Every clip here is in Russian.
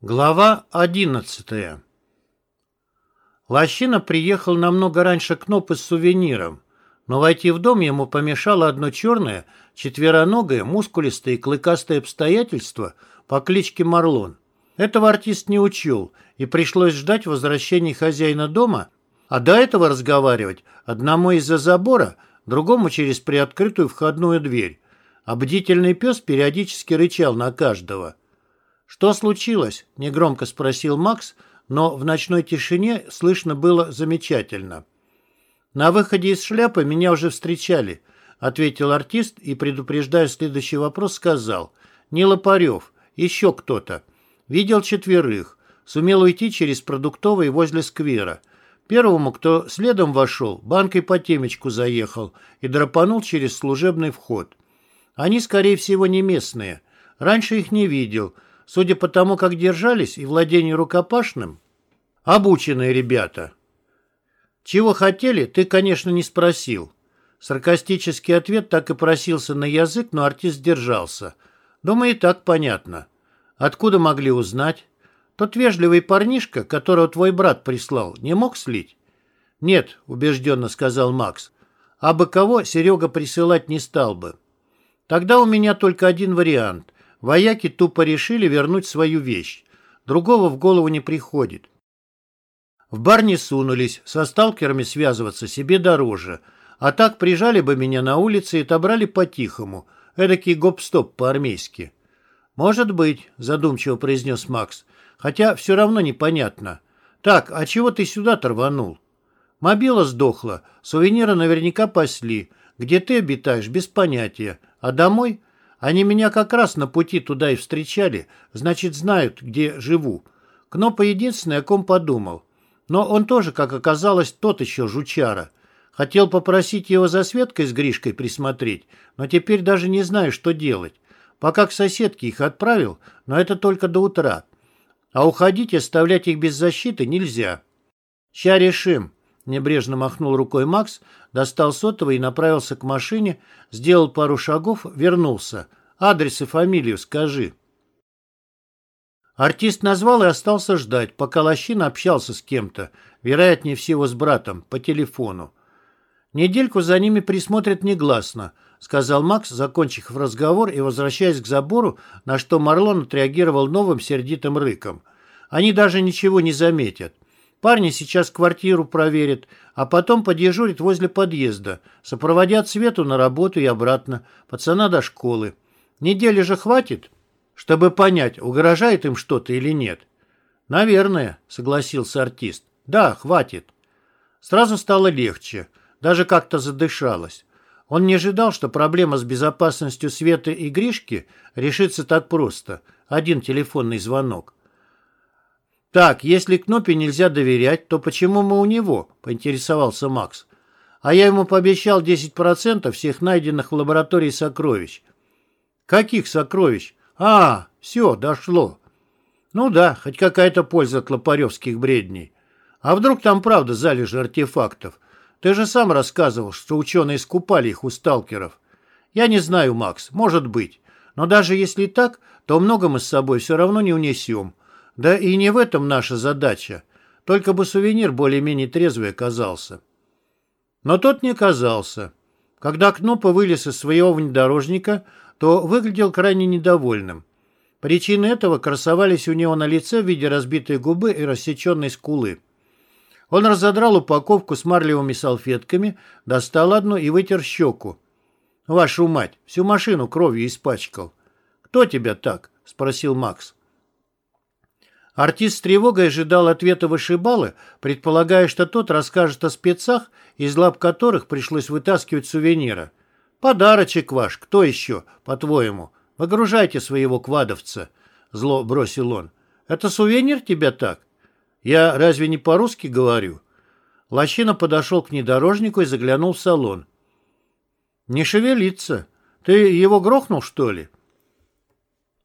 Глава одиннадцатая Лощина приехал намного раньше Кнопы с сувениром, но войти в дом ему помешало одно черное, четвероногое, мускулистое и клыкастое обстоятельство по кличке Марлон. Этого артист не учел, и пришлось ждать возвращения хозяина дома, а до этого разговаривать одному из-за забора, другому через приоткрытую входную дверь. А бдительный пес периодически рычал на каждого – «Что случилось?» – негромко спросил Макс, но в ночной тишине слышно было замечательно. «На выходе из шляпы меня уже встречали», – ответил артист и, предупреждая следующий вопрос, сказал. «Не Лопарев, еще кто-то. Видел четверых. Сумел уйти через продуктовый возле сквера. Первому, кто следом вошел, банкой по темечку заехал и драпанул через служебный вход. Они, скорее всего, не местные. Раньше их не видел – Судя по тому, как держались и владению рукопашным, обученные ребята. Чего хотели, ты, конечно, не спросил. Саркастический ответ так и просился на язык, но артист держался. Думаю, и так понятно. Откуда могли узнать? Тот вежливый парнишка, которого твой брат прислал, не мог слить? Нет, убежденно сказал Макс. А бы кого Серега присылать не стал бы. Тогда у меня только один вариант. Вояки тупо решили вернуть свою вещь. Другого в голову не приходит. В бар не сунулись, со сталкерами связываться себе дороже. А так прижали бы меня на улице и отобрали по-тихому. Эдакий гоп-стоп по-армейски. «Может быть», — задумчиво произнес Макс. «Хотя все равно непонятно. Так, а чего ты сюда-то рванул?» «Мобила сдохла, сувениры наверняка пасли. Где ты обитаешь, без понятия. А домой? Они меня как раз на пути туда и встречали, значит, знают, где живу. Кнопа единственный, о ком подумал. Но он тоже, как оказалось, тот еще жучара. Хотел попросить его за Светкой с Гришкой присмотреть, но теперь даже не знаю, что делать. Пока к соседке их отправил, но это только до утра. А уходить и оставлять их без защиты нельзя. Ща решим. Небрежно махнул рукой Макс, достал сотовый и направился к машине, сделал пару шагов, вернулся. «Адрес и фамилию скажи». Артист назвал и остался ждать, пока Лощин общался с кем-то, вероятнее всего с братом, по телефону. «Недельку за ними присмотрят негласно», — сказал Макс, закончив разговор и возвращаясь к забору, на что Марлон отреагировал новым сердитым рыком. «Они даже ничего не заметят. Парни сейчас квартиру проверят, а потом подежурят возле подъезда, сопроводят Свету на работу и обратно, пацана до школы. Недели же хватит, чтобы понять, угрожает им что-то или нет. «Наверное», — согласился артист. «Да, хватит». Сразу стало легче, даже как-то задышалось. Он не ожидал, что проблема с безопасностью Светы и Гришки решится так просто. Один телефонный звонок. «Так, если Кнопе нельзя доверять, то почему мы у него?» – поинтересовался Макс. «А я ему пообещал 10% всех найденных в лаборатории сокровищ». «Каких сокровищ? А, все, дошло». «Ну да, хоть какая-то польза от лопаревских бредней. А вдруг там правда залежи артефактов? Ты же сам рассказывал, что ученые скупали их у сталкеров». «Я не знаю, Макс, может быть. Но даже если так, то много мы с собой все равно не унесем. Да и не в этом наша задача. Только бы сувенир более-менее трезвый оказался. Но тот не оказался. Когда Кнопа вылез из своего внедорожника, то выглядел крайне недовольным. Причины этого красовались у него на лице в виде разбитой губы и рассеченной скулы. Он разодрал упаковку с марлевыми салфетками, достал одну и вытер щеку. «Вашу мать, всю машину кровью испачкал». «Кто тебя так?» – спросил Макс. Артист с тревогой ожидал ответа вышибалы, предполагая, что тот расскажет о спецах, из лап которых пришлось вытаскивать сувенира. «Подарочек ваш, кто еще, по-твоему? Выгружайте своего квадовца», — зло бросил он. «Это сувенир тебя так? Я разве не по-русски говорю?» Лощина подошел к внедорожнику и заглянул в салон. «Не шевелится. Ты его грохнул, что ли?»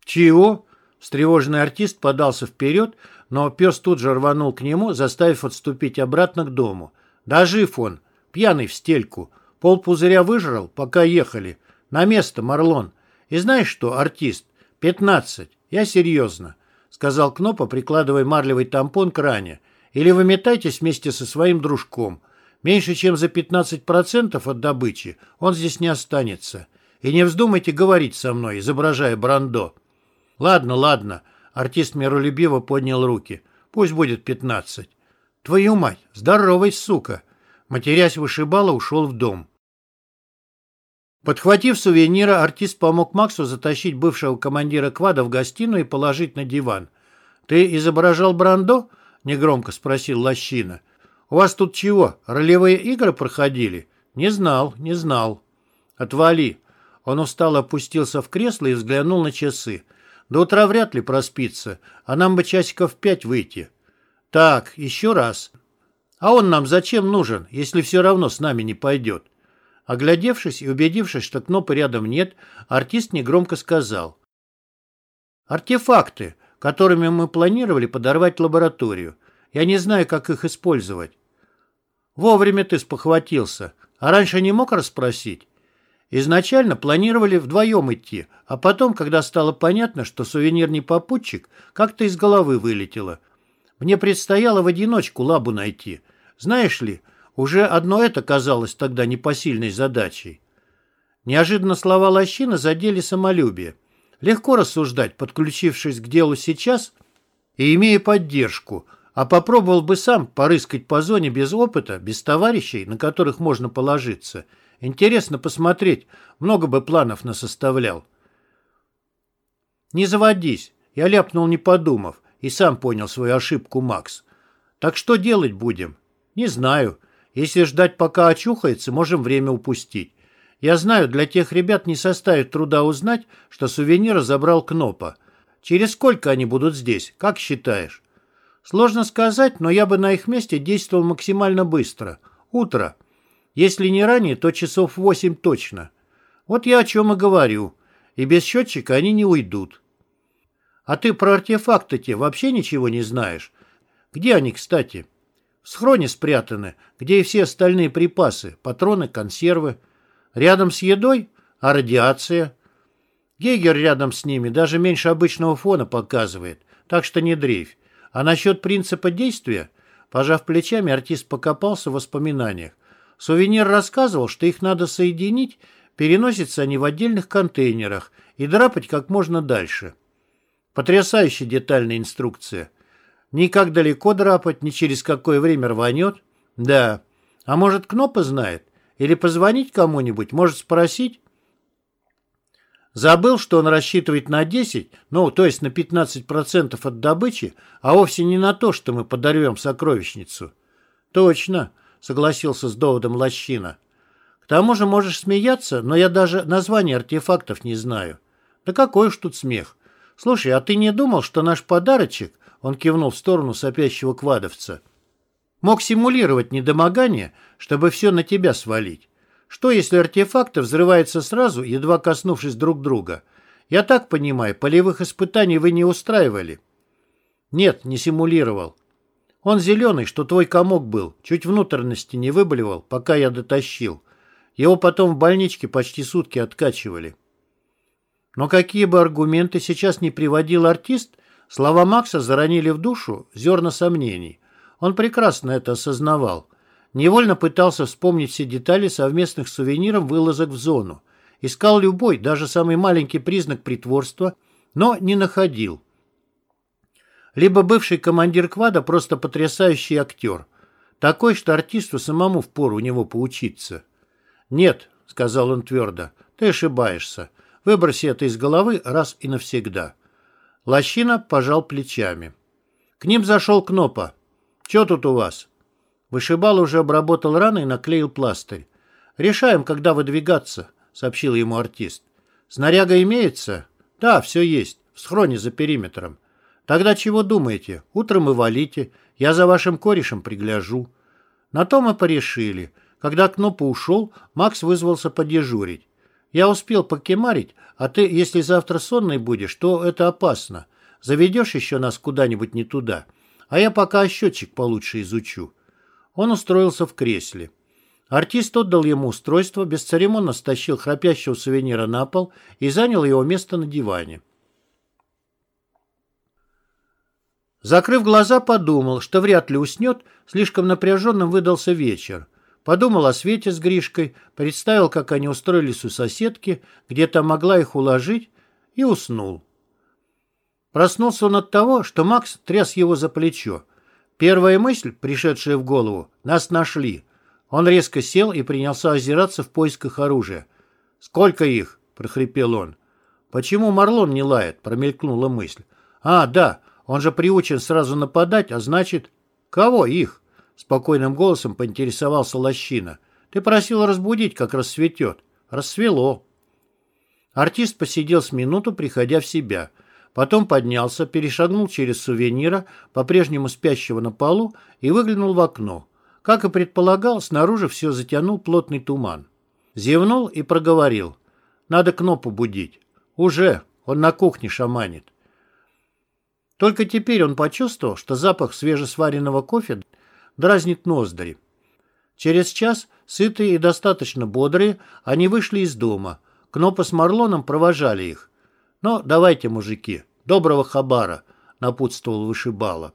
«Чего?» Встревоженный артист подался вперед, но пес тут же рванул к нему, заставив отступить обратно к дому. Да жив он, пьяный в стельку. Пол пузыря выжрал, пока ехали. На место, Марлон. И знаешь что, артист? Пятнадцать. Я серьезно. сказал Кнопа, прикладывая марлевый тампон к ране. «Или выметайтесь вместе со своим дружком. Меньше чем за 15% от добычи он здесь не останется. И не вздумайте говорить со мной, изображая Брандо». «Ладно, ладно», — артист миролюбиво поднял руки. «Пусть будет 15». «Твою мать, здоровый сука!» Матерясь вышибала, ушел в дом. Подхватив сувенира, артист помог Максу затащить бывшего командира квада в гостиную и положить на диван. «Ты изображал Брандо?» — негромко спросил Лощина. «У вас тут чего, ролевые игры проходили?» «Не знал, не знал». «Отвали». Он устало опустился в кресло и взглянул на часы. «До утра вряд ли проспится, а нам бы часиков пять выйти». «Так, еще раз. А он нам зачем нужен, если все равно с нами не пойдет?» Оглядевшись и убедившись, что Кнопа рядом нет, артист негромко сказал. «Артефакты, которыми мы планировали подорвать лабораторию. Я не знаю, как их использовать». «Вовремя ты спохватился. А раньше не мог расспросить?» Изначально планировали вдвоем идти, а потом, когда стало понятно, что сувенир не попутчик, как-то из головы вылетело. Мне предстояло в одиночку лабу найти. Знаешь ли, уже одно это казалось тогда непосильной задачей. Неожиданно слова Лощина задели самолюбие. Легко рассуждать, подключившись к делу сейчас и имея поддержку, а попробовал бы сам порыскать по зоне без опыта, без товарищей, на которых можно положиться. Интересно посмотреть, много бы планов насоставлял. «Не заводись», я ляпнул, не подумав, и сам понял свою ошибку Макс. «Так что делать будем?» «Не знаю. Если ждать, пока очухается, можем время упустить. Я знаю, для тех ребят не составит труда узнать, что сувенир забрал Кнопа. Через сколько они будут здесь, как считаешь? Сложно сказать, но я бы на их месте действовал максимально быстро. Утро. Если не ранее, то часов восемь точно. Вот я о чем и говорю. И без счетчика они не уйдут. А ты про артефакты те вообще ничего не знаешь? Где они, кстати?» В схроне спрятаны, где и все остальные припасы, патроны, консервы. Рядом с едой? А радиация? Гейгер рядом с ними даже меньше обычного фона показывает, так что не дрейфь. А насчет принципа действия? Пожав плечами, артист покопался в воспоминаниях. Сувенир рассказывал, что их надо соединить, переносятся они в отдельных контейнерах и драпать как можно дальше. Потрясающая детальная инструкция. Ни как далеко драпать, ни через какое время рванет. Да. А может, Кнопа знает? Или позвонить кому-нибудь? Может, спросить? Забыл, что он рассчитывает на 10, ну, то есть на 15% от добычи, а вовсе не на то, что мы подорвем сокровищницу. Точно, согласился с доводом Лощина. К тому же можешь смеяться, но я даже название артефактов не знаю. Да какой уж тут смех. Слушай, а ты не думал, что наш подарочек он кивнул в сторону сопящего квадовца. Мог симулировать недомогание, чтобы все на тебя свалить. Что, если артефакты взрываются сразу, едва коснувшись друг друга? Я так понимаю, полевых испытаний вы не устраивали? Нет, не симулировал. Он зеленый, что твой комок был, чуть внутренности не выболевал, пока я дотащил. Его потом в больничке почти сутки откачивали. Но какие бы аргументы сейчас не приводил артист, Слова Макса заронили в душу зерна сомнений. Он прекрасно это осознавал. Невольно пытался вспомнить все детали совместных сувениров вылазок в зону. Искал любой, даже самый маленький признак притворства, но не находил. Либо бывший командир квада просто потрясающий актер. Такой, что артисту самому впору у него поучиться. «Нет», — сказал он твердо, — «ты ошибаешься. Выброси это из головы раз и навсегда». Лощина пожал плечами. К ним зашел Кнопа. «Че тут у вас?» Вышибал уже обработал раны и наклеил пластырь. «Решаем, когда выдвигаться», — сообщил ему артист. «Снаряга имеется?» «Да, все есть. В схроне за периметром». «Тогда чего думаете? Утром и валите. Я за вашим корешем пригляжу». На то мы порешили. Когда Кнопа ушел, Макс вызвался подежурить. Я успел покемарить, а ты, если завтра сонный будешь, то это опасно. Заведешь еще нас куда-нибудь не туда. А я пока счетчик получше изучу». Он устроился в кресле. Артист отдал ему устройство, бесцеремонно стащил храпящего сувенира на пол и занял его место на диване. Закрыв глаза, подумал, что вряд ли уснет, слишком напряженным выдался вечер. Подумал о Свете с Гришкой, представил, как они устроились у соседки, где-то могла их уложить, и уснул. Проснулся он от того, что Макс тряс его за плечо. Первая мысль, пришедшая в голову, нас нашли. Он резко сел и принялся озираться в поисках оружия. «Сколько их?» – прохрипел он. «Почему Марлон не лает?» – промелькнула мысль. «А, да, он же приучен сразу нападать, а значит...» «Кого их?» – спокойным голосом поинтересовался Лощина. «Ты просил разбудить, как рассветет. Рассвело». Артист посидел с минуту, приходя в себя. Потом поднялся, перешагнул через сувенира, по-прежнему спящего на полу, и выглянул в окно. Как и предполагал, снаружи все затянул плотный туман. Зевнул и проговорил. «Надо Кнопу будить». «Уже. Он на кухне шаманит». Только теперь он почувствовал, что запах свежесваренного кофе дразнит ноздри. Через час, сытые и достаточно бодрые, они вышли из дома. Кнопа с Марлоном провожали их. «Но давайте, мужики, доброго хабара», — напутствовал вышибала.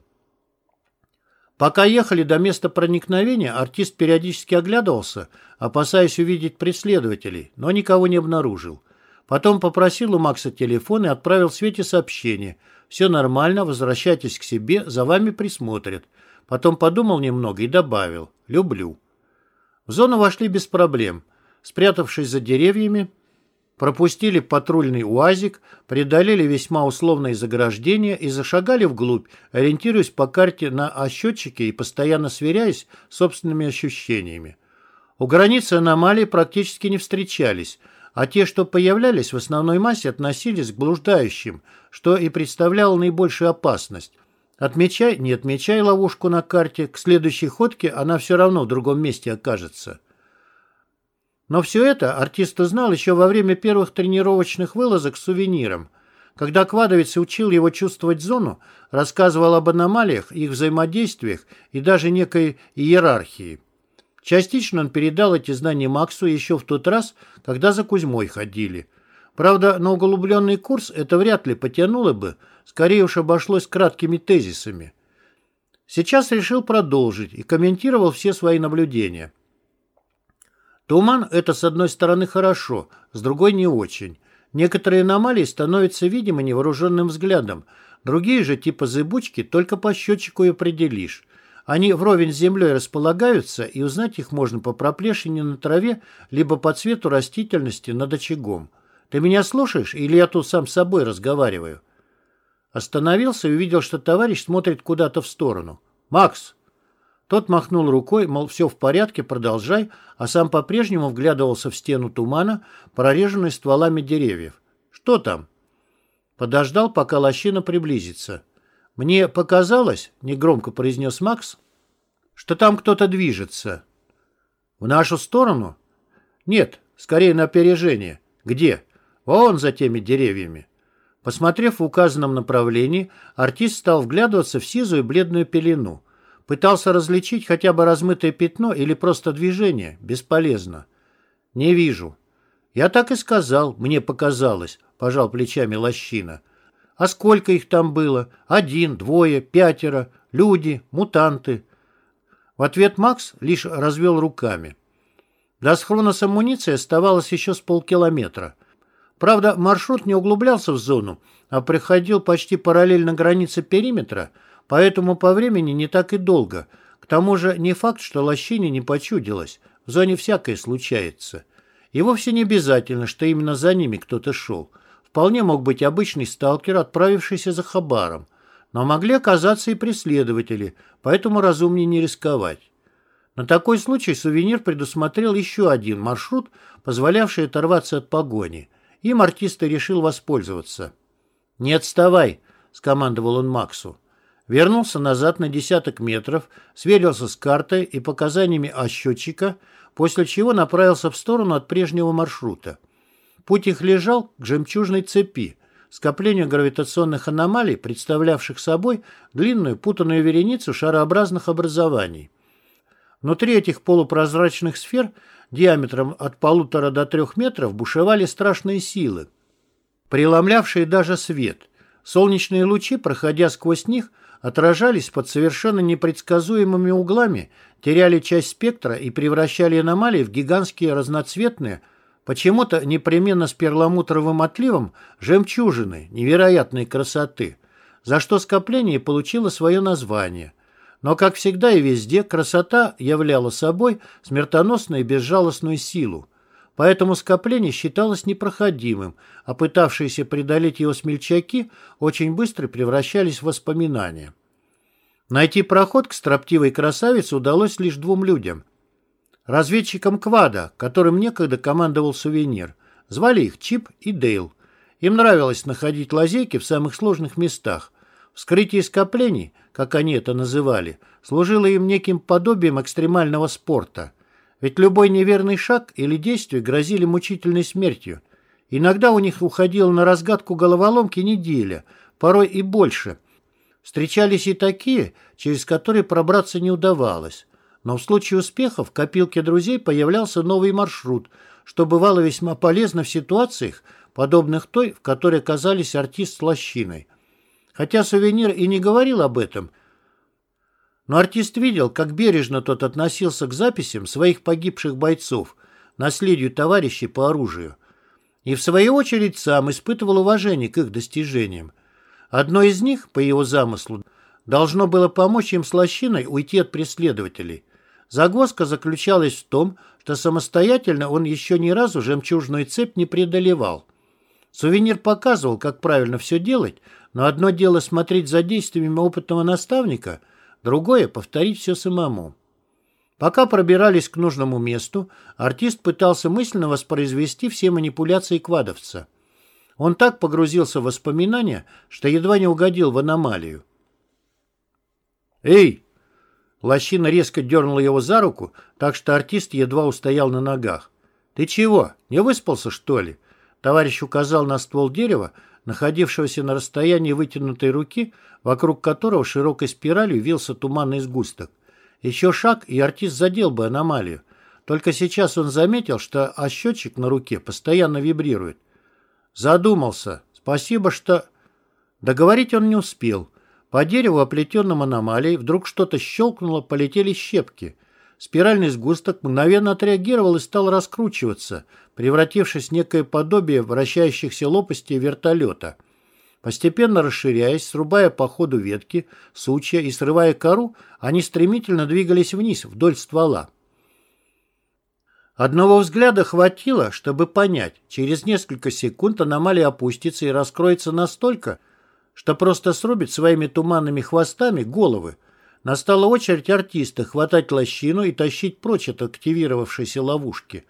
Пока ехали до места проникновения, артист периодически оглядывался, опасаясь увидеть преследователей, но никого не обнаружил. Потом попросил у Макса телефон и отправил Свете сообщение. «Все нормально, возвращайтесь к себе, за вами присмотрят». Потом подумал немного и добавил «люблю». В зону вошли без проблем. Спрятавшись за деревьями, пропустили патрульный УАЗик, преодолели весьма условные заграждения и зашагали вглубь, ориентируясь по карте на счетчике и постоянно сверяясь с собственными ощущениями. У границы аномалий практически не встречались, а те, что появлялись в основной массе, относились к блуждающим, что и представляло наибольшую опасность. Отмечай, не отмечай ловушку на карте, к следующей ходке она все равно в другом месте окажется. Но все это артист узнал еще во время первых тренировочных вылазок с сувениром. Когда Квадовец учил его чувствовать зону, рассказывал об аномалиях, их взаимодействиях и даже некой иерархии. Частично он передал эти знания Максу еще в тот раз, когда за Кузьмой ходили. Правда, на углубленный курс это вряд ли потянуло бы, скорее уж обошлось краткими тезисами. Сейчас решил продолжить и комментировал все свои наблюдения. Туман – это, с одной стороны, хорошо, с другой – не очень. Некоторые аномалии становятся видимы невооруженным взглядом, другие же, типа зыбучки, только по счетчику и определишь. Они вровень с землей располагаются, и узнать их можно по проплешине на траве, либо по цвету растительности над очагом. Ты меня слушаешь, или я тут сам с собой разговариваю?» Остановился и увидел, что товарищ смотрит куда-то в сторону. «Макс!» Тот махнул рукой, мол, все в порядке, продолжай, а сам по-прежнему вглядывался в стену тумана, прореженной стволами деревьев. «Что там?» Подождал, пока лощина приблизится. «Мне показалось», — негромко произнес Макс, — «что там кто-то движется». «В нашу сторону?» «Нет, скорее на опережение. Где?» «Вон за теми деревьями». Посмотрев в указанном направлении, артист стал вглядываться в сизую бледную пелену. Пытался различить хотя бы размытое пятно или просто движение. Бесполезно. «Не вижу». «Я так и сказал, мне показалось», — пожал плечами лощина. «А сколько их там было? Один, двое, пятеро, люди, мутанты». В ответ Макс лишь развел руками. До схрона с амуницией оставалось еще с полкилометра. Правда, маршрут не углублялся в зону, а приходил почти параллельно границе периметра — Поэтому по времени не так и долго. К тому же не факт, что лощине не почудилось. В зоне всякое случается. И вовсе не обязательно, что именно за ними кто-то шел. Вполне мог быть обычный сталкер, отправившийся за хабаром. Но могли оказаться и преследователи, поэтому разумнее не рисковать. На такой случай сувенир предусмотрел еще один маршрут, позволявший оторваться от погони. Им артист решил воспользоваться. «Не отставай», — скомандовал он Максу. Вернулся назад на десяток метров, сверился с картой и показаниями счетчика, после чего направился в сторону от прежнего маршрута. Путь их лежал к жемчужной цепи, скоплению гравитационных аномалий, представлявших собой длинную путанную вереницу шарообразных образований. Внутри этих полупрозрачных сфер диаметром от полутора до трех метров бушевали страшные силы, преломлявшие даже свет – Солнечные лучи, проходя сквозь них, отражались под совершенно непредсказуемыми углами, теряли часть спектра и превращали аномалии в гигантские разноцветные, почему-то непременно с перламутровым отливом, жемчужины невероятной красоты, за что скопление получило свое название. Но, как всегда и везде, красота являла собой смертоносную и безжалостную силу. Поэтому скопление считалось непроходимым, а пытавшиеся преодолеть его смельчаки очень быстро превращались в воспоминания. Найти проход к строптивой красавице удалось лишь двум людям. Разведчикам Квада, которым некогда командовал сувенир. Звали их Чип и Дейл. Им нравилось находить лазейки в самых сложных местах. Вскрытие скоплений, как они это называли, служило им неким подобием экстремального спорта – ведь любой неверный шаг или действие грозили мучительной смертью. Иногда у них уходила на разгадку головоломки неделя, порой и больше. Встречались и такие, через которые пробраться не удавалось. Но в случае успеха в копилке друзей появлялся новый маршрут, что бывало весьма полезно в ситуациях, подобных той, в которой оказались артист с лощиной. Хотя сувенир и не говорил об этом, но артист видел, как бережно тот относился к записям своих погибших бойцов, наследию товарищей по оружию. И в свою очередь сам испытывал уважение к их достижениям. Одно из них, по его замыслу, должно было помочь им с лощиной уйти от преследователей. Загвоздка заключалась в том, что самостоятельно он еще ни разу жемчужную цепь не преодолевал. Сувенир показывал, как правильно все делать, но одно дело смотреть за действиями опытного наставника – другое — повторить все самому. Пока пробирались к нужному месту, артист пытался мысленно воспроизвести все манипуляции квадовца. Он так погрузился в воспоминания, что едва не угодил в аномалию. «Эй!» Лощина резко дернула его за руку, так что артист едва устоял на ногах. «Ты чего, не выспался, что ли?» Товарищ указал на ствол дерева, находившегося на расстоянии вытянутой руки, вокруг которого широкой спиралью вился туманный сгусток. Еще шаг, и артист задел бы аномалию. Только сейчас он заметил, что а счетчик на руке постоянно вибрирует. Задумался. Спасибо, что... Договорить он не успел. По дереву, оплетенным аномалией, вдруг что-то щелкнуло, полетели щепки. Спиральный сгусток мгновенно отреагировал и стал раскручиваться, превратившись в некое подобие вращающихся лопастей вертолета. Постепенно расширяясь, срубая по ходу ветки, сучья и срывая кору, они стремительно двигались вниз, вдоль ствола. Одного взгляда хватило, чтобы понять, через несколько секунд аномалия опустится и раскроется настолько, что просто срубит своими туманными хвостами головы, Настала очередь артиста хватать лощину и тащить прочь от активировавшейся ловушки.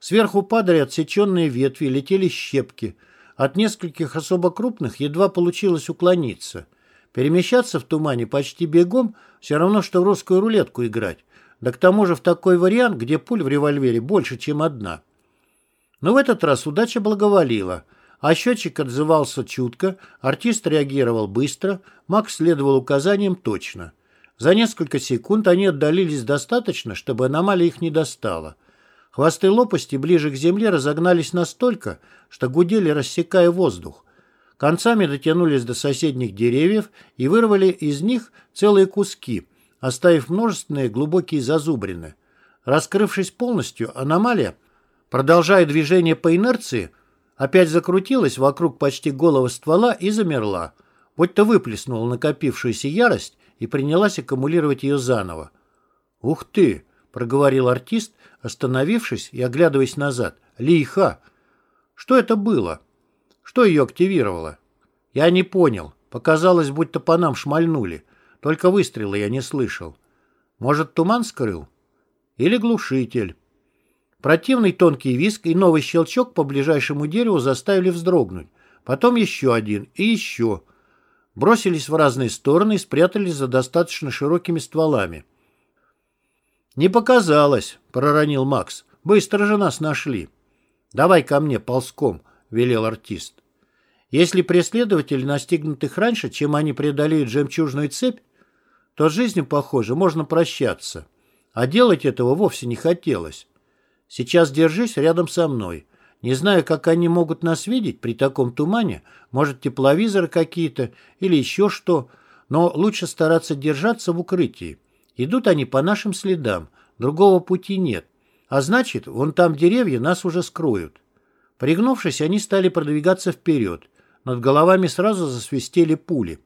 Сверху падали отсеченные ветви, летели щепки. От нескольких особо крупных едва получилось уклониться. Перемещаться в тумане почти бегом все равно, что в русскую рулетку играть. Да к тому же в такой вариант, где пуль в револьвере больше, чем одна. Но в этот раз удача благоволила. А счетчик отзывался чутко, артист реагировал быстро, Макс следовал указаниям точно – за несколько секунд они отдалились достаточно, чтобы аномалия их не достала. Хвосты лопасти ближе к земле разогнались настолько, что гудели, рассекая воздух. Концами дотянулись до соседних деревьев и вырвали из них целые куски, оставив множественные глубокие зазубрины. Раскрывшись полностью, аномалия, продолжая движение по инерции, опять закрутилась вокруг почти голого ствола и замерла, будто выплеснула накопившуюся ярость и принялась аккумулировать ее заново. «Ух ты!» — проговорил артист, остановившись и оглядываясь назад. «Лиха! Что это было? Что ее активировало?» «Я не понял. Показалось, будто по нам шмальнули. Только выстрела я не слышал. Может, туман скрыл? Или глушитель?» Противный тонкий виск и новый щелчок по ближайшему дереву заставили вздрогнуть. Потом еще один и еще бросились в разные стороны и спрятались за достаточно широкими стволами. «Не показалось», — проронил Макс. «Быстро же нас нашли». «Давай ко мне ползком», — велел артист. Если преследователи настигнут их раньше, чем они преодолеют жемчужную цепь, то с жизнью, похоже, можно прощаться. А делать этого вовсе не хотелось. Сейчас держись рядом со мной. Не знаю, как они могут нас видеть при таком тумане, может, тепловизоры какие-то или еще что, но лучше стараться держаться в укрытии. Идут они по нашим следам, другого пути нет. А значит, вон там деревья нас уже скроют. Пригнувшись, они стали продвигаться вперед. Над головами сразу засвистели пули.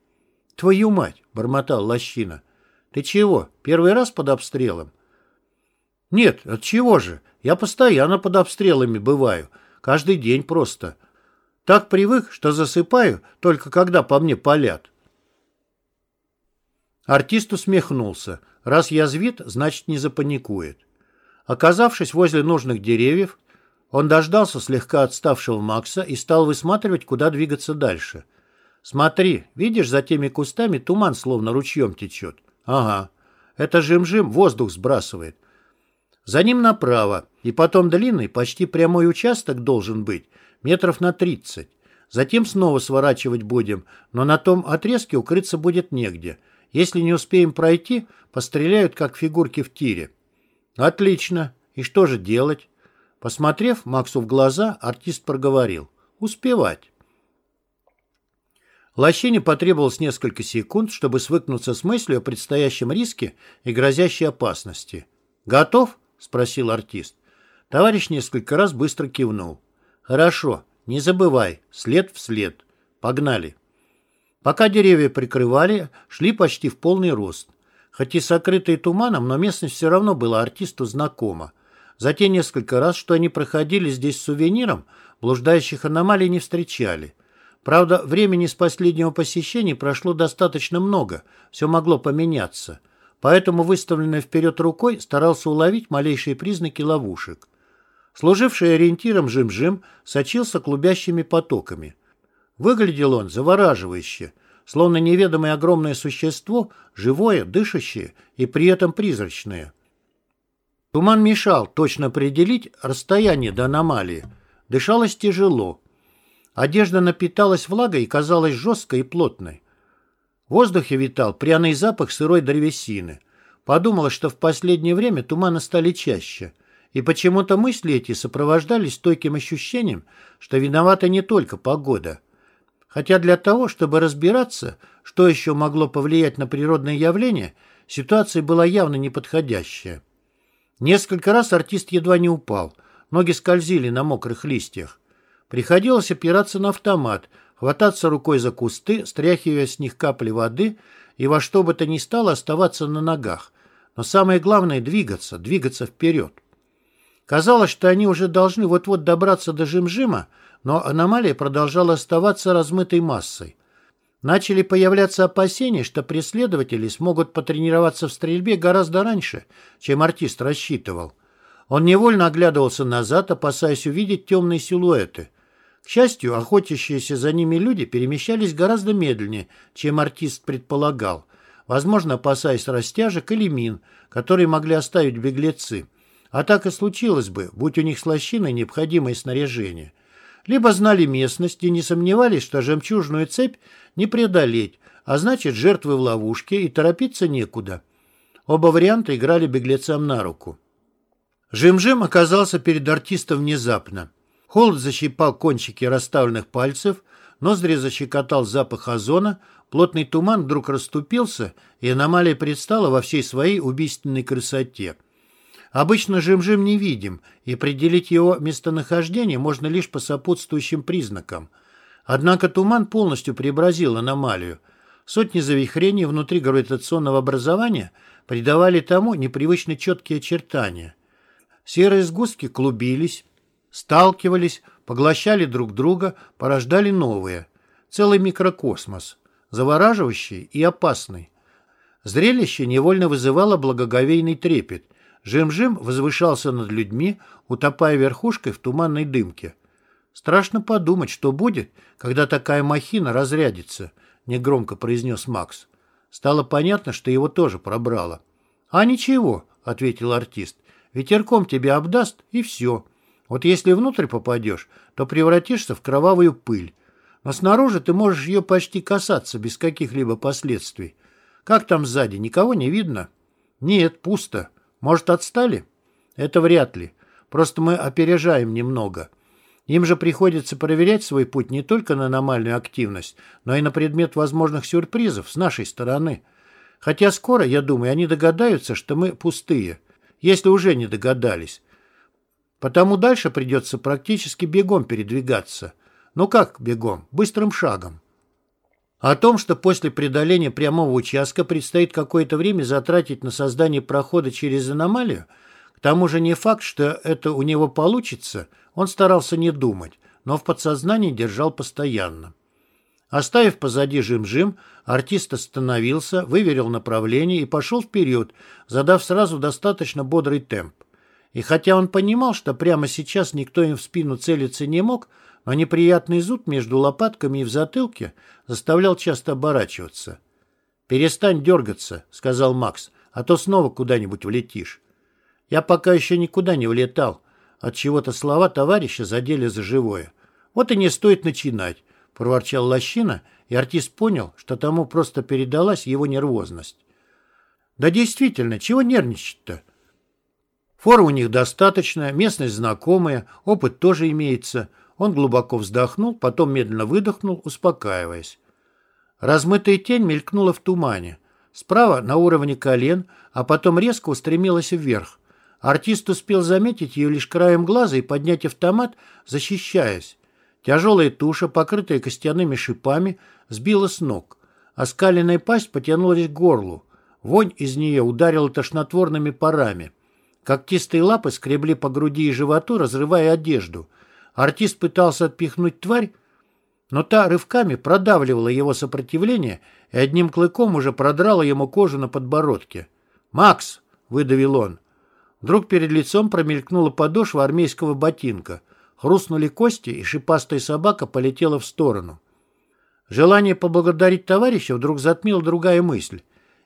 «Твою мать!» — бормотал Лощина. «Ты чего, первый раз под обстрелом?» «Нет, от чего же? Я постоянно под обстрелами бываю. Каждый день просто. Так привык, что засыпаю, только когда по мне палят». Артист усмехнулся. Раз язвит, значит, не запаникует. Оказавшись возле нужных деревьев, он дождался слегка отставшего Макса и стал высматривать, куда двигаться дальше. «Смотри, видишь, за теми кустами туман словно ручьем течет?» «Ага. Это жим-жим воздух сбрасывает. За ним направо, и потом длинный, почти прямой участок должен быть, метров на тридцать. Затем снова сворачивать будем, но на том отрезке укрыться будет негде. Если не успеем пройти, постреляют, как фигурки в тире. Отлично. И что же делать? Посмотрев Максу в глаза, артист проговорил. Успевать. Лощине потребовалось несколько секунд, чтобы свыкнуться с мыслью о предстоящем риске и грозящей опасности. «Готов?» — спросил артист. Товарищ несколько раз быстро кивнул. «Хорошо, не забывай, след в след. Погнали». Пока деревья прикрывали, шли почти в полный рост. Хоть и сокрытые туманом, но местность все равно была артисту знакома. За те несколько раз, что они проходили здесь с сувениром, блуждающих аномалий не встречали. Правда, времени с последнего посещения прошло достаточно много, все могло поменяться. Поэтому, выставленный вперед рукой, старался уловить малейшие признаки ловушек. Служивший ориентиром Жим-Жим сочился клубящими потоками. Выглядел он завораживающе, словно неведомое огромное существо, живое, дышащее и при этом призрачное. Туман мешал точно определить расстояние до аномалии. Дышалось тяжело. Одежда напиталась влагой и казалась жесткой и плотной. В воздухе витал пряный запах сырой древесины. Подумала, что в последнее время туманы стали чаще. И почему-то мысли эти сопровождались стойким ощущением, что виновата не только погода – Хотя для того, чтобы разбираться, что еще могло повлиять на природное явление, ситуация была явно неподходящая. Несколько раз артист едва не упал, ноги скользили на мокрых листьях. Приходилось опираться на автомат, хвататься рукой за кусты, стряхивая с них капли воды и во что бы то ни стало оставаться на ногах. Но самое главное — двигаться, двигаться вперед. Казалось, что они уже должны вот-вот добраться до Жим-Жима, но аномалия продолжала оставаться размытой массой. Начали появляться опасения, что преследователи смогут потренироваться в стрельбе гораздо раньше, чем артист рассчитывал. Он невольно оглядывался назад, опасаясь увидеть темные силуэты. К счастью, охотящиеся за ними люди перемещались гораздо медленнее, чем артист предполагал, возможно, опасаясь растяжек или мин, которые могли оставить беглецы. А так и случилось бы, будь у них с лощиной необходимое снаряжение либо знали местность и не сомневались, что жемчужную цепь не преодолеть, а значит жертвы в ловушке и торопиться некуда. Оба варианта играли беглецам на руку. Жим-Жим оказался перед артистом внезапно. Холод защипал кончики расставленных пальцев, ноздри защекотал запах озона, плотный туман вдруг расступился, и аномалия предстала во всей своей убийственной красоте – Обычно жим-жим не видим, и определить его местонахождение можно лишь по сопутствующим признакам. Однако туман полностью преобразил аномалию. Сотни завихрений внутри гравитационного образования придавали тому непривычно четкие очертания. Серые сгустки клубились, сталкивались, поглощали друг друга, порождали новые. Целый микрокосмос, завораживающий и опасный. Зрелище невольно вызывало благоговейный трепет – Жим-Жим возвышался над людьми, утопая верхушкой в туманной дымке. «Страшно подумать, что будет, когда такая махина разрядится», — негромко произнес Макс. Стало понятно, что его тоже пробрало. «А ничего», — ответил артист, — «ветерком тебя обдаст, и все. Вот если внутрь попадешь, то превратишься в кровавую пыль. Но снаружи ты можешь ее почти касаться без каких-либо последствий. Как там сзади, никого не видно?» «Нет, пусто. Может, отстали? Это вряд ли. Просто мы опережаем немного. Им же приходится проверять свой путь не только на аномальную активность, но и на предмет возможных сюрпризов с нашей стороны. Хотя скоро, я думаю, они догадаются, что мы пустые, если уже не догадались. Потому дальше придется практически бегом передвигаться. Ну как бегом? Быстрым шагом. О том, что после преодоления прямого участка предстоит какое-то время затратить на создание прохода через аномалию, к тому же не факт, что это у него получится, он старался не думать, но в подсознании держал постоянно. Оставив позади жим-жим, артист остановился, выверил направление и пошел вперед, задав сразу достаточно бодрый темп. И хотя он понимал, что прямо сейчас никто им в спину целиться не мог, но неприятный зуд между лопатками и в затылке заставлял часто оборачиваться. «Перестань дергаться», — сказал Макс, — «а то снова куда-нибудь влетишь». Я пока еще никуда не влетал. От чего-то слова товарища задели за живое. Вот и не стоит начинать, проворчал Лощина, и артист понял, что тому просто передалась его нервозность. Да действительно, чего нервничать-то? Фора у них достаточно, местность знакомая, опыт тоже имеется. Он глубоко вздохнул, потом медленно выдохнул, успокаиваясь. Размытая тень мелькнула в тумане. Справа на уровне колен, а потом резко устремилась вверх. Артист успел заметить ее лишь краем глаза и поднять автомат, защищаясь. Тяжелая туша, покрытая костяными шипами, сбила с ног. Оскаленная пасть потянулась к горлу. Вонь из нее ударила тошнотворными парами. Когтистые лапы скребли по груди и животу, разрывая одежду. Артист пытался отпихнуть тварь, но та рывками продавливала его сопротивление и одним клыком уже продрала ему кожу на подбородке. «Макс!» — выдавил он. Вдруг перед лицом промелькнула подошва армейского ботинка. Хрустнули кости, и шипастая собака полетела в сторону. Желание поблагодарить товарища вдруг затмила другая мысль.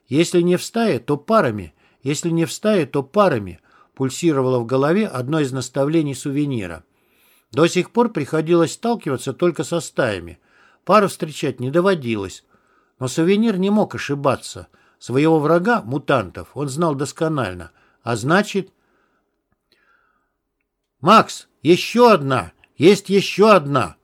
Если не в стае, то парами. Если не в стае, то парами. Пульсировало в голове одно из наставлений сувенира. До сих пор приходилось сталкиваться только со стаями. Пару встречать не доводилось. Но сувенир не мог ошибаться. Своего врага, мутантов, он знал досконально – а значит... «Макс, еще одна! Есть еще одна!»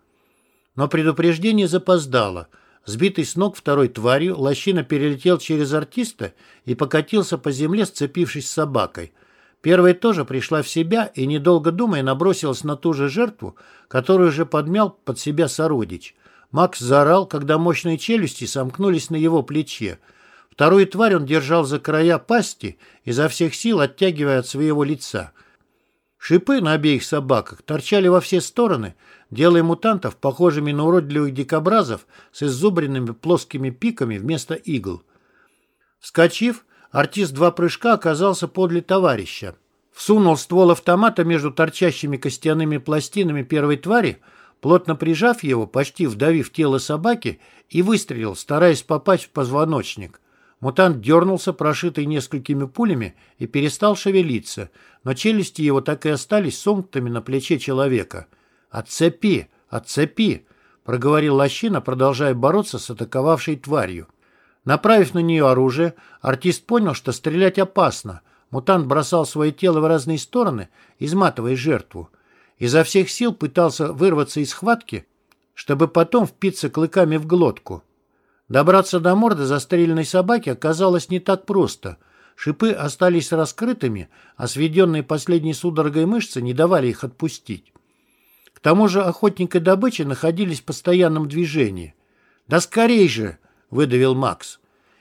Но предупреждение запоздало. Сбитый с ног второй тварью, лощина перелетел через артиста и покатился по земле, сцепившись с собакой. Первая тоже пришла в себя и, недолго думая, набросилась на ту же жертву, которую уже подмял под себя сородич. Макс заорал, когда мощные челюсти сомкнулись на его плече. Вторую тварь он держал за края пасти, изо всех сил оттягивая от своего лица. Шипы на обеих собаках торчали во все стороны, делая мутантов похожими на уродливых дикобразов с иззубренными плоскими пиками вместо игл. Вскочив, артист два прыжка оказался подле товарища. Всунул ствол автомата между торчащими костяными пластинами первой твари, плотно прижав его, почти вдавив тело собаки, и выстрелил, стараясь попасть в позвоночник. Мутант дернулся, прошитый несколькими пулями, и перестал шевелиться, но челюсти его так и остались сомкнутыми на плече человека. «Отцепи! Отцепи!» — проговорил лощина, продолжая бороться с атаковавшей тварью. Направив на нее оружие, артист понял, что стрелять опасно. Мутант бросал свое тело в разные стороны, изматывая жертву. Изо всех сил пытался вырваться из схватки, чтобы потом впиться клыками в глотку. Добраться до морды застреленной собаки оказалось не так просто. Шипы остались раскрытыми, а сведенные последней судорогой мышцы не давали их отпустить. К тому же охотник и добыча находились в постоянном движении. «Да скорей же!» — выдавил Макс.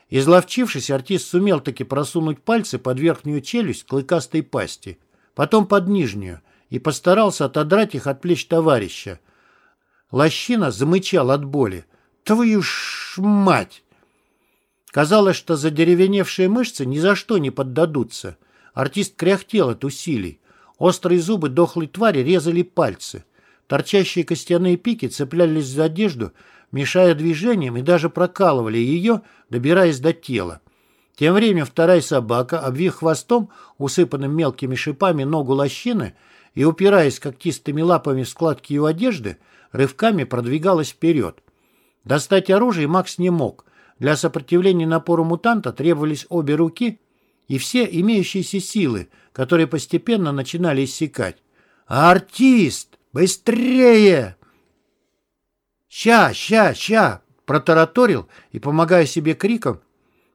Изловчившись, артист сумел таки просунуть пальцы под верхнюю челюсть клыкастой пасти, потом под нижнюю, и постарался отодрать их от плеч товарища. Лощина замычал от боли. Твою ж мать! Казалось, что задеревеневшие мышцы ни за что не поддадутся. Артист кряхтел от усилий. Острые зубы дохлой твари резали пальцы. Торчащие костяные пики цеплялись за одежду, мешая движениям и даже прокалывали ее, добираясь до тела. Тем временем вторая собака, обвив хвостом, усыпанным мелкими шипами ногу лощины, и, упираясь когтистыми лапами в складки ее одежды, рывками продвигалась вперед. Достать оружие Макс не мог. Для сопротивления напору мутанта требовались обе руки и все имеющиеся силы, которые постепенно начинали иссякать. «Артист!» Быстрее!» «Ща, ща, ща!» протараторил и, помогая себе криком,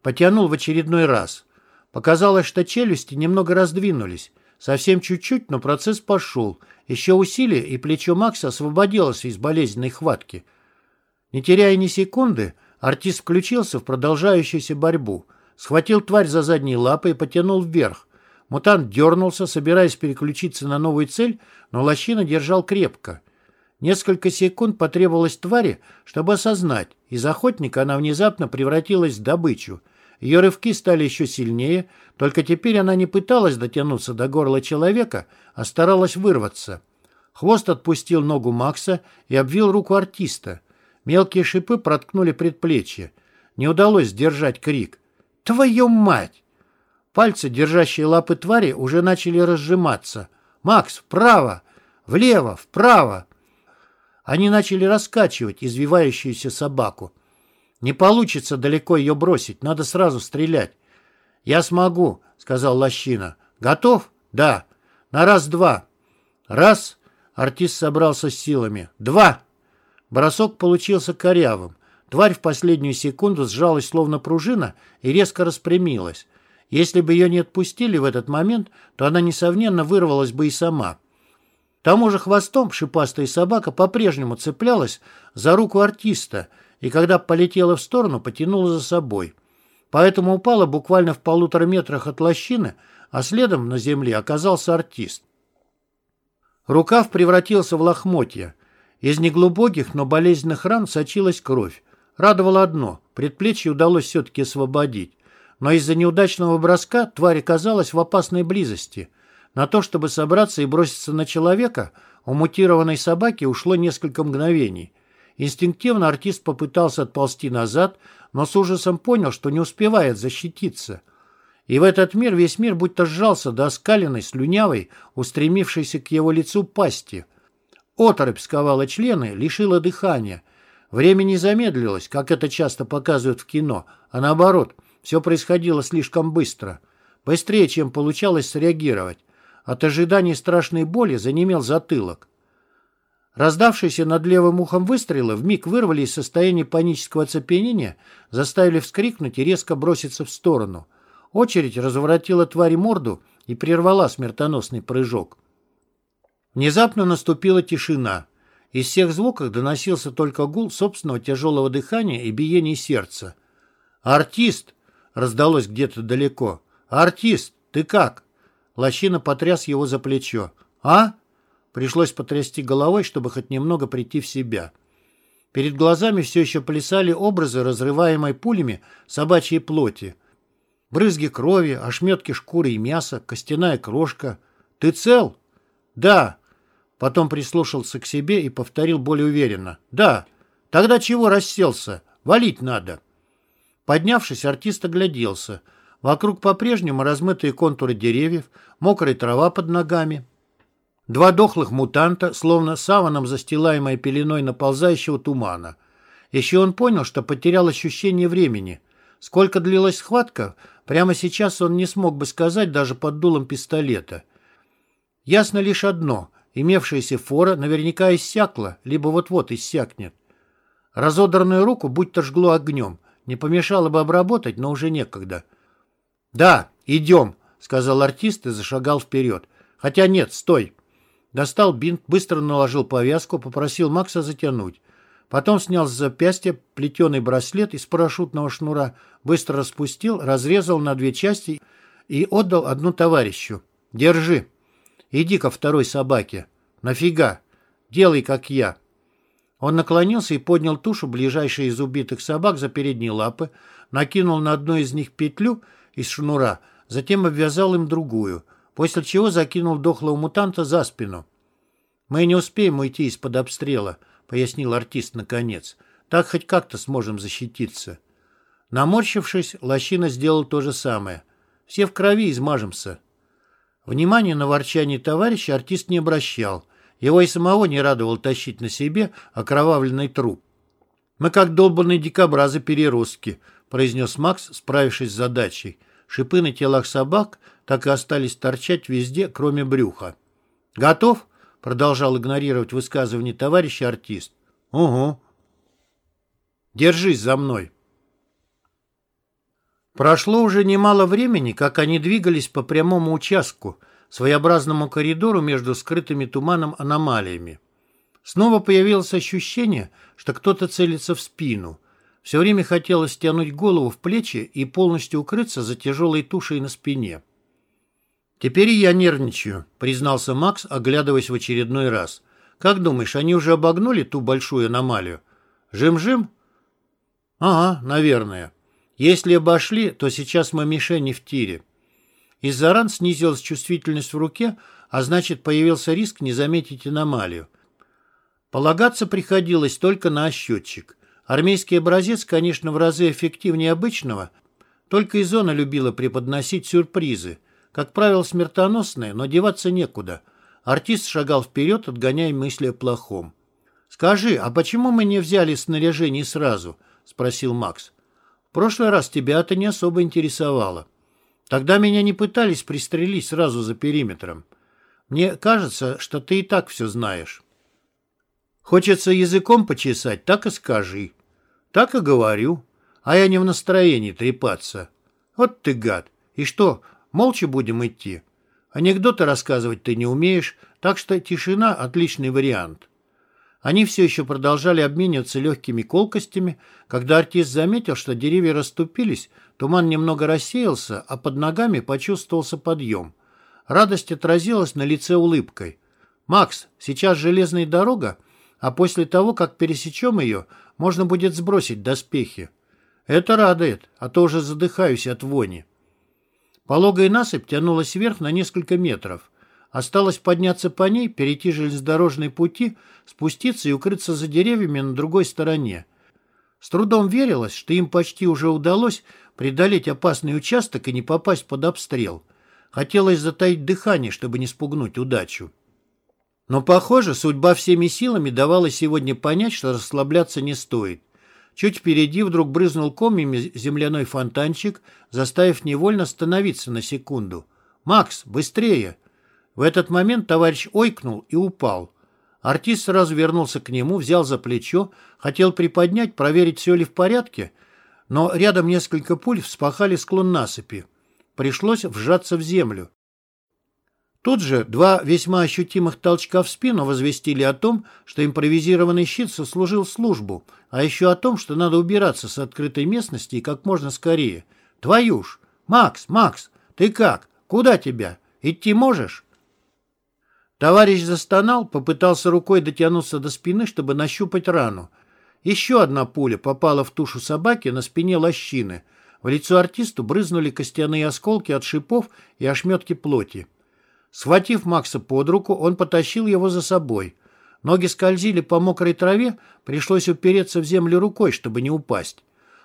потянул в очередной раз. Показалось, что челюсти немного раздвинулись. Совсем чуть-чуть, но процесс пошел. Еще усилие, и плечо Макса освободилось из болезненной хватки. Не теряя ни секунды, артист включился в продолжающуюся борьбу. Схватил тварь за задние лапы и потянул вверх. Мутант дернулся, собираясь переключиться на новую цель, но лощина держал крепко. Несколько секунд потребовалось твари, чтобы осознать, из охотника она внезапно превратилась в добычу. Ее рывки стали еще сильнее, только теперь она не пыталась дотянуться до горла человека, а старалась вырваться. Хвост отпустил ногу Макса и обвил руку артиста. Мелкие шипы проткнули предплечье. Не удалось сдержать крик. «Твою мать!» Пальцы, держащие лапы твари, уже начали разжиматься. «Макс, вправо! Влево! Вправо!» Они начали раскачивать извивающуюся собаку. «Не получится далеко ее бросить, надо сразу стрелять». «Я смогу», — сказал Лощина. «Готов?» «Да». «На раз-два». «Раз». Артист собрался с силами. «Два». Бросок получился корявым. Тварь в последнюю секунду сжалась словно пружина и резко распрямилась. Если бы ее не отпустили в этот момент, то она, несомненно, вырвалась бы и сама. Тому же хвостом шипастая собака по-прежнему цеплялась за руку артиста и, когда полетела в сторону, потянула за собой. Поэтому упала буквально в полутора метрах от лощины, а следом на земле оказался артист. Рукав превратился в лохмотья. Из неглубоких, но болезненных ран сочилась кровь. Радовало одно – предплечье удалось все-таки освободить. Но из-за неудачного броска тварь оказалась в опасной близости – на то, чтобы собраться и броситься на человека, у мутированной собаки ушло несколько мгновений. Инстинктивно артист попытался отползти назад, но с ужасом понял, что не успевает защититься. И в этот мир весь мир будто сжался до оскаленной, слюнявой, устремившейся к его лицу пасти. Оторопь сковала члены, лишила дыхания. Время не замедлилось, как это часто показывают в кино, а наоборот, все происходило слишком быстро. Быстрее, чем получалось среагировать. От ожидания страшной боли занемел затылок. Раздавшиеся над левым ухом выстрелы вмиг вырвали из состояния панического оцепенения, заставили вскрикнуть и резко броситься в сторону. Очередь разворотила твари морду и прервала смертоносный прыжок. Внезапно наступила тишина. Из всех звуков доносился только гул собственного тяжелого дыхания и биения сердца. «Артист!» — раздалось где-то далеко. «Артист, ты как?» Лощина потряс его за плечо. «А?» Пришлось потрясти головой, чтобы хоть немного прийти в себя. Перед глазами все еще плясали образы, разрываемой пулями собачьей плоти. Брызги крови, ошметки шкуры и мяса, костяная крошка. «Ты цел?» «Да». Потом прислушался к себе и повторил более уверенно. «Да. Тогда чего расселся? Валить надо». Поднявшись, артист огляделся – Вокруг по-прежнему размытые контуры деревьев, мокрая трава под ногами. Два дохлых мутанта, словно саваном застилаемой пеленой наползающего тумана. Еще он понял, что потерял ощущение времени. Сколько длилась схватка, прямо сейчас он не смог бы сказать даже под дулом пистолета. Ясно лишь одно — имевшаяся фора наверняка иссякла, либо вот-вот иссякнет. Разодранную руку будто жгло огнем. Не помешало бы обработать, но уже некогда. «Да, идем», — сказал артист и зашагал вперед. «Хотя нет, стой». Достал бинт, быстро наложил повязку, попросил Макса затянуть. Потом снял с запястья плетеный браслет из парашютного шнура, быстро распустил, разрезал на две части и отдал одну товарищу. «Держи. Иди ко второй собаке. Нафига? Делай, как я». Он наклонился и поднял тушу ближайшей из убитых собак за передние лапы, накинул на одну из них петлю из шнура, затем обвязал им другую, после чего закинул дохлого мутанта за спину. «Мы не успеем уйти из-под обстрела», — пояснил артист наконец. «Так хоть как-то сможем защититься». Наморщившись, лощина сделал то же самое. «Все в крови измажемся». Внимание на ворчание товарища артист не обращал. Его и самого не радовал тащить на себе окровавленный труп. «Мы как долбанные дикобразы-переростки», — произнес Макс, справившись с задачей. Шипы на телах собак так и остались торчать везде, кроме брюха. «Готов?» — продолжал игнорировать высказывание товарища артист. Угу. Держись за мной. Прошло уже немало времени, как они двигались по прямому участку, своеобразному коридору между скрытыми туманом аномалиями. Снова появилось ощущение, что кто-то целится в спину. Все время хотелось стянуть голову в плечи и полностью укрыться за тяжелой тушей на спине. «Теперь я нервничаю», — признался Макс, оглядываясь в очередной раз. «Как думаешь, они уже обогнули ту большую аномалию? Жим-жим?» «Ага, наверное. Если обошли, то сейчас мы мишени в тире». Из-за ран снизилась чувствительность в руке, а значит, появился риск не заметить аномалию. Полагаться приходилось только на счетчик. Армейский образец, конечно, в разы эффективнее обычного, только и зона любила преподносить сюрпризы. Как правило, смертоносные, но деваться некуда. Артист шагал вперед, отгоняя мысли о плохом. «Скажи, а почему мы не взяли снаряжение сразу?» — спросил Макс. «В прошлый раз тебя это не особо интересовало. Тогда меня не пытались пристрелить сразу за периметром. Мне кажется, что ты и так все знаешь». Хочется языком почесать, так и скажи. Так и говорю. А я не в настроении трепаться. Вот ты гад. И что, молча будем идти? Анекдоты рассказывать ты не умеешь, так что тишина – отличный вариант. Они все еще продолжали обмениваться легкими колкостями. Когда артист заметил, что деревья расступились, туман немного рассеялся, а под ногами почувствовался подъем. Радость отразилась на лице улыбкой. «Макс, сейчас железная дорога, а после того, как пересечем ее, можно будет сбросить доспехи. Это радует, а то уже задыхаюсь от вони. Пологая насыпь тянулась вверх на несколько метров. Осталось подняться по ней, перейти железнодорожные пути, спуститься и укрыться за деревьями на другой стороне. С трудом верилось, что им почти уже удалось преодолеть опасный участок и не попасть под обстрел. Хотелось затаить дыхание, чтобы не спугнуть удачу. Но, похоже, судьба всеми силами давала сегодня понять, что расслабляться не стоит. Чуть впереди вдруг брызнул комьями земляной фонтанчик, заставив невольно остановиться на секунду. «Макс, быстрее!» В этот момент товарищ ойкнул и упал. Артист сразу вернулся к нему, взял за плечо, хотел приподнять, проверить, все ли в порядке, но рядом несколько пуль вспахали склон насыпи. Пришлось вжаться в землю. Тут же два весьма ощутимых толчка в спину возвестили о том, что импровизированный щит сослужил службу, а еще о том, что надо убираться с открытой местности и как можно скорее. Твою ж! Макс, Макс, ты как? Куда тебя? Идти можешь? Товарищ застонал, попытался рукой дотянуться до спины, чтобы нащупать рану. Еще одна пуля попала в тушу собаки на спине лощины. В лицо артисту брызнули костяные осколки от шипов и ошметки плоти. Схватив Макса под руку, он потащил его за собой. Ноги скользили по мокрой траве, пришлось упереться в землю рукой, чтобы не упасть.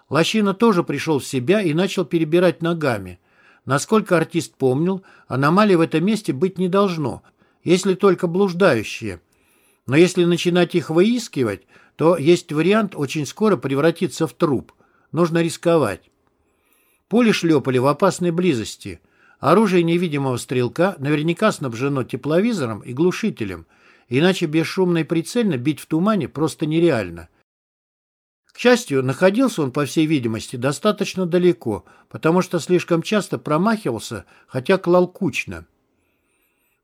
Лощина тоже пришел в себя и начал перебирать ногами. Насколько артист помнил, аномалий в этом месте быть не должно, если только блуждающие. Но если начинать их выискивать, то есть вариант очень скоро превратиться в труп. Нужно рисковать. Пули шлепали в опасной близости – Оружие невидимого стрелка наверняка снабжено тепловизором и глушителем, иначе бесшумно и прицельно бить в тумане просто нереально. К счастью, находился он, по всей видимости, достаточно далеко, потому что слишком часто промахивался, хотя клал кучно.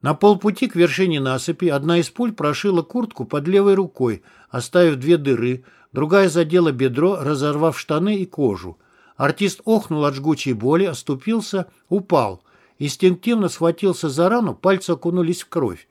На полпути к вершине насыпи одна из пуль прошила куртку под левой рукой, оставив две дыры, другая задела бедро, разорвав штаны и кожу. Артист охнул от жгучей боли, оступился, упал. Инстинктивно схватился за рану, пальцы окунулись в кровь.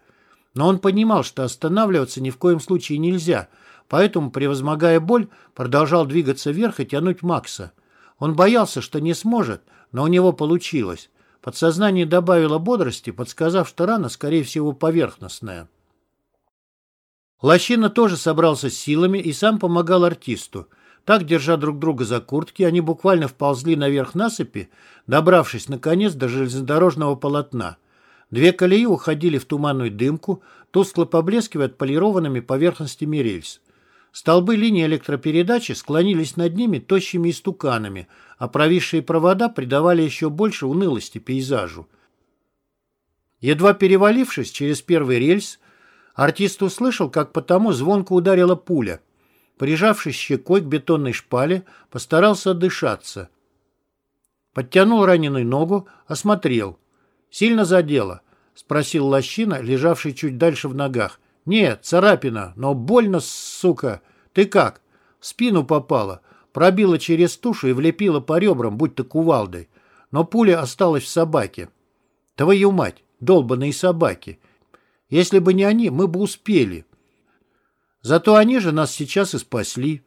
Но он понимал, что останавливаться ни в коем случае нельзя, поэтому, превозмогая боль, продолжал двигаться вверх и тянуть Макса. Он боялся, что не сможет, но у него получилось. Подсознание добавило бодрости, подсказав, что рана, скорее всего, поверхностная. Лощина тоже собрался с силами и сам помогал артисту – так, держа друг друга за куртки, они буквально вползли наверх насыпи, добравшись, наконец, до железнодорожного полотна. Две колеи уходили в туманную дымку, тускло поблескивая отполированными поверхностями рельс. Столбы линии электропередачи склонились над ними тощими истуканами, а провисшие провода придавали еще больше унылости пейзажу. Едва перевалившись через первый рельс, Артист услышал, как по тому звонко ударила пуля. Прижавшись щекой к бетонной шпале, постарался отдышаться. Подтянул раненую ногу, осмотрел. «Сильно задело?» — спросил лощина, лежавший чуть дальше в ногах. «Нет, царапина, но больно, сука. Ты как?» «В спину попала. Пробила через тушу и влепила по ребрам, будь то кувалдой. Но пуля осталась в собаке. Твою мать, долбаные собаки. Если бы не они, мы бы успели. Зато они же нас сейчас и спасли».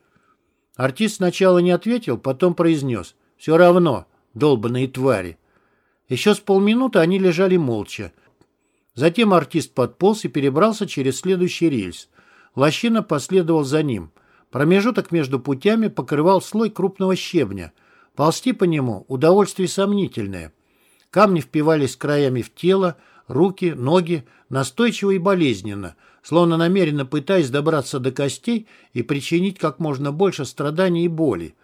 Артист сначала не ответил, потом произнес. «Все равно, долбаные твари». Еще с полминуты они лежали молча. Затем артист подполз и перебрался через следующий рельс. Лощина последовал за ним. Промежуток между путями покрывал слой крупного щебня. Ползти по нему – удовольствие сомнительное. Камни впивались краями в тело, руки, ноги, настойчиво и болезненно, словно намеренно пытаясь добраться до костей и причинить как можно больше страданий и боли.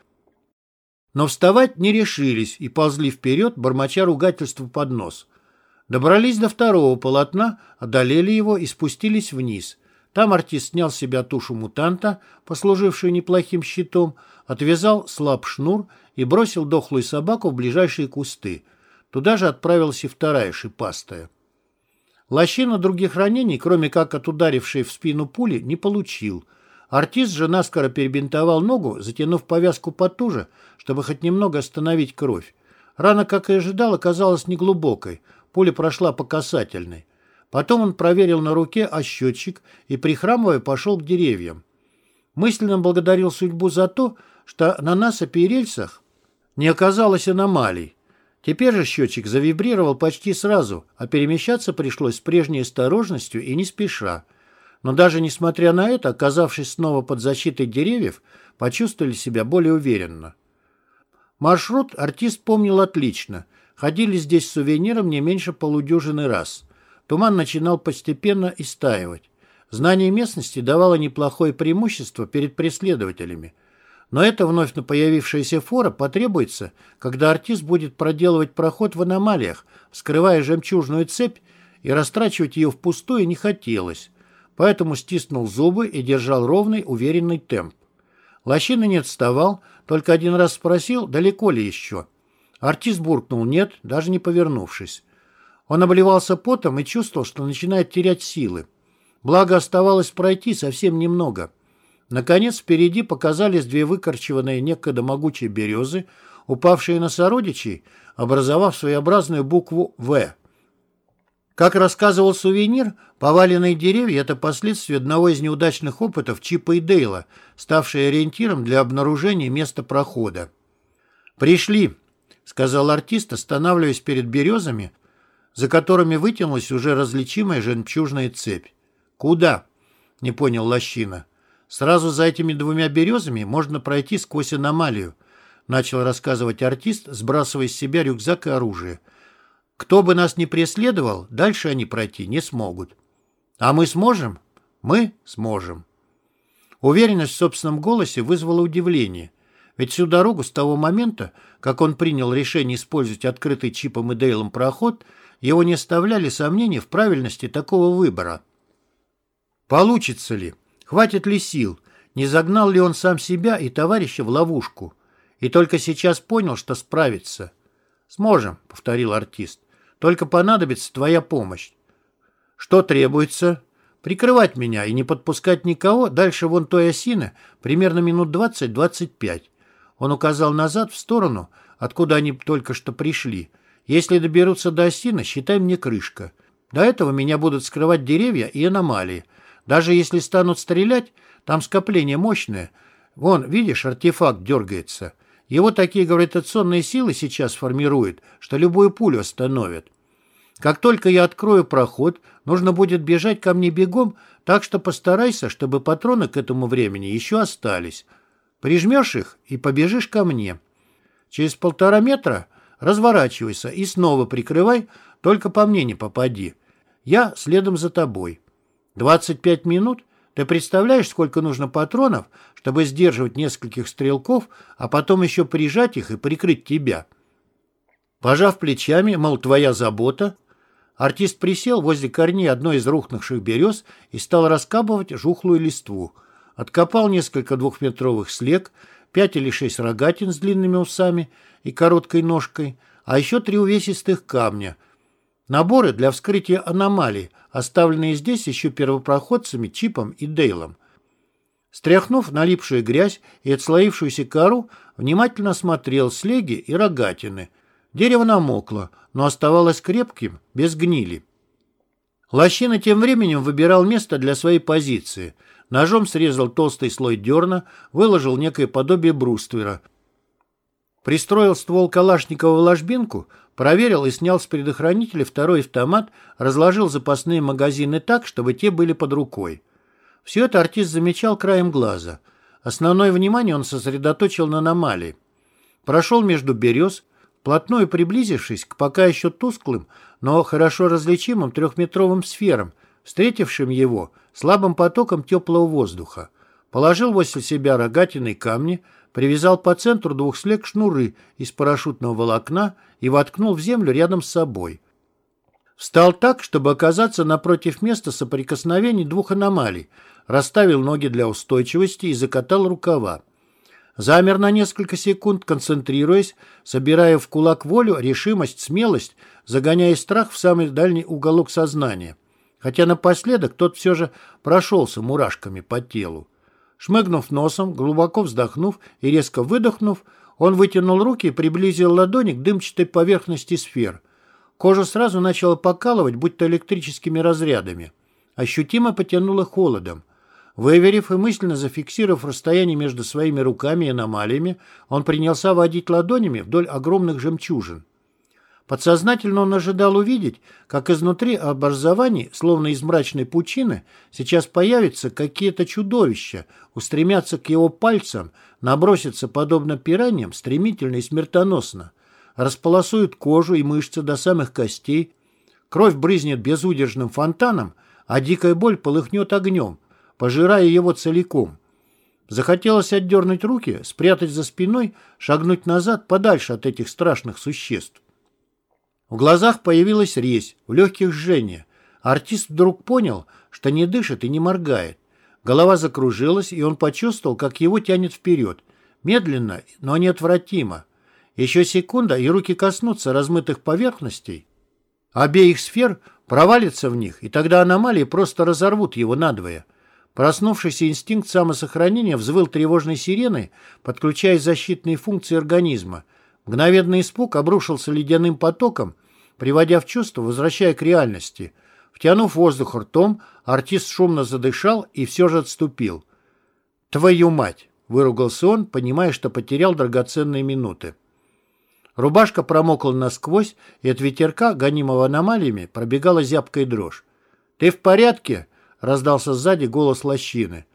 Но вставать не решились и ползли вперед, бормоча ругательства под нос. Добрались до второго полотна, одолели его и спустились вниз. Там артист снял с себя тушу мутанта, послужившую неплохим щитом, отвязал слаб шнур и бросил дохлую собаку в ближайшие кусты. Туда же отправилась и вторая шипастая. Лощина других ранений, кроме как от ударившей в спину пули, не получил – Артист же наскоро перебинтовал ногу, затянув повязку потуже, чтобы хоть немного остановить кровь. Рана, как и ожидал, оказалась неглубокой. Пуля прошла по касательной. Потом он проверил на руке ощетчик и, прихрамывая, пошел к деревьям. Мысленно благодарил судьбу за то, что на насыпи и рельсах не оказалось аномалий. Теперь же счетчик завибрировал почти сразу, а перемещаться пришлось с прежней осторожностью и не спеша. Но даже несмотря на это, оказавшись снова под защитой деревьев, почувствовали себя более уверенно. Маршрут артист помнил отлично. Ходили здесь с сувениром не меньше полудюжины раз. Туман начинал постепенно истаивать. Знание местности давало неплохое преимущество перед преследователями. Но эта вновь появившаяся фора потребуется, когда артист будет проделывать проход в аномалиях, вскрывая жемчужную цепь, и растрачивать ее впустую не хотелось поэтому стиснул зубы и держал ровный, уверенный темп. Лощина не отставал, только один раз спросил, далеко ли еще. Артист буркнул «нет», даже не повернувшись. Он обливался потом и чувствовал, что начинает терять силы. Благо оставалось пройти совсем немного. Наконец впереди показались две выкорчеванные некогда могучие березы, упавшие на сородичей, образовав своеобразную букву «В». Как рассказывал сувенир, поваленные деревья – это последствия одного из неудачных опытов Чипа и Дейла, ставшие ориентиром для обнаружения места прохода. «Пришли», – сказал артист, останавливаясь перед березами, за которыми вытянулась уже различимая жемчужная цепь. «Куда?» – не понял Лощина. «Сразу за этими двумя березами можно пройти сквозь аномалию», – начал рассказывать артист, сбрасывая с себя рюкзак и оружие – кто бы нас ни преследовал, дальше они пройти не смогут. А мы сможем? Мы сможем. Уверенность в собственном голосе вызвала удивление. Ведь всю дорогу с того момента, как он принял решение использовать открытый чипом и Дейлом проход, его не оставляли сомнений в правильности такого выбора. Получится ли? Хватит ли сил? Не загнал ли он сам себя и товарища в ловушку? И только сейчас понял, что справится. «Сможем», — повторил артист. Только понадобится твоя помощь. Что требуется? Прикрывать меня и не подпускать никого дальше вон той осины примерно минут 20-25. Он указал назад в сторону, откуда они только что пришли. Если доберутся до осины, считай мне крышка. До этого меня будут скрывать деревья и аномалии. Даже если станут стрелять, там скопление мощное. Вон, видишь, артефакт дергается. Его такие гравитационные силы сейчас формируют, что любую пулю остановят. Как только я открою проход, нужно будет бежать ко мне бегом, так что постарайся, чтобы патроны к этому времени еще остались. Прижмешь их и побежишь ко мне. Через полтора метра разворачивайся и снова прикрывай, только по мне не попади. Я следом за тобой. 25 минут? Ты представляешь, сколько нужно патронов, чтобы сдерживать нескольких стрелков, а потом еще прижать их и прикрыть тебя?» Пожав плечами, мол, твоя забота, Артист присел возле корней одной из рухнувших берез и стал раскапывать жухлую листву. Откопал несколько двухметровых слег, пять или шесть рогатин с длинными усами и короткой ножкой, а еще три увесистых камня. Наборы для вскрытия аномалий, оставленные здесь еще первопроходцами Чипом и Дейлом. Стряхнув налипшую грязь и отслоившуюся кору, внимательно осмотрел слеги и рогатины. Дерево намокло, но оставалось крепким, без гнили. Лощина тем временем выбирал место для своей позиции. Ножом срезал толстый слой дерна, выложил некое подобие бруствера. Пристроил ствол Калашникова в ложбинку, проверил и снял с предохранителя второй автомат, разложил запасные магазины так, чтобы те были под рукой. Все это артист замечал краем глаза. Основное внимание он сосредоточил на аномалии. Прошел между берез, плотную приблизившись к пока еще тусклым, но хорошо различимым трехметровым сферам, встретившим его слабым потоком теплого воздуха. Положил возле себя рогатиной камни, привязал по центру двух слег шнуры из парашютного волокна и воткнул в землю рядом с собой. Встал так, чтобы оказаться напротив места соприкосновений двух аномалий, расставил ноги для устойчивости и закатал рукава. Замер на несколько секунд, концентрируясь, собирая в кулак волю, решимость, смелость, загоняя страх в самый дальний уголок сознания. Хотя напоследок тот все же прошелся мурашками по телу. Шмыгнув носом, глубоко вздохнув и резко выдохнув, он вытянул руки и приблизил ладони к дымчатой поверхности сфер. Кожа сразу начала покалывать, будто электрическими разрядами. Ощутимо потянуло холодом. Выверив и мысленно зафиксировав расстояние между своими руками и аномалиями, он принялся водить ладонями вдоль огромных жемчужин. Подсознательно он ожидал увидеть, как изнутри образований, словно из мрачной пучины, сейчас появятся какие-то чудовища, устремятся к его пальцам, набросятся, подобно пираньям, стремительно и смертоносно, располосуют кожу и мышцы до самых костей, кровь брызнет безудержным фонтаном, а дикая боль полыхнет огнем, пожирая его целиком. Захотелось отдернуть руки, спрятать за спиной, шагнуть назад подальше от этих страшных существ. В глазах появилась резь, в легких жжение. Артист вдруг понял, что не дышит и не моргает. Голова закружилась, и он почувствовал, как его тянет вперед. Медленно, но неотвратимо. Еще секунда, и руки коснутся размытых поверхностей. Обеих сфер провалится в них, и тогда аномалии просто разорвут его надвое. Проснувшийся инстинкт самосохранения взвыл тревожной сиреной, подключая защитные функции организма. Мгновенный испуг обрушился ледяным потоком, приводя в чувство, возвращая к реальности. Втянув воздух ртом, артист шумно задышал и все же отступил. «Твою мать!» — выругался он, понимая, что потерял драгоценные минуты. Рубашка промокла насквозь, и от ветерка, гонимого аномалиями, пробегала зябкая дрожь. «Ты в порядке?» раздался сзади голос лощины.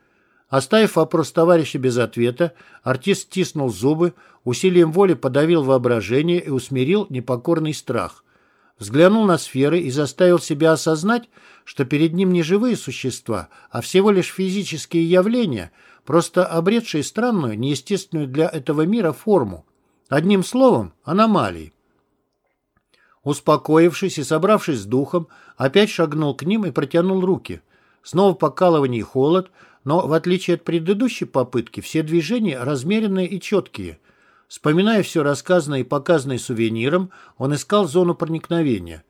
Оставив вопрос товарища без ответа, артист стиснул зубы, усилием воли подавил воображение и усмирил непокорный страх. Взглянул на сферы и заставил себя осознать, что перед ним не живые существа, а всего лишь физические явления, просто обретшие странную, неестественную для этого мира форму. Одним словом, аномалии. Успокоившись и собравшись с духом, опять шагнул к ним и протянул руки. Снова покалывание и холод, но, в отличие от предыдущей попытки, все движения размеренные и четкие. Вспоминая все рассказанное и показанное сувениром, он искал зону проникновения.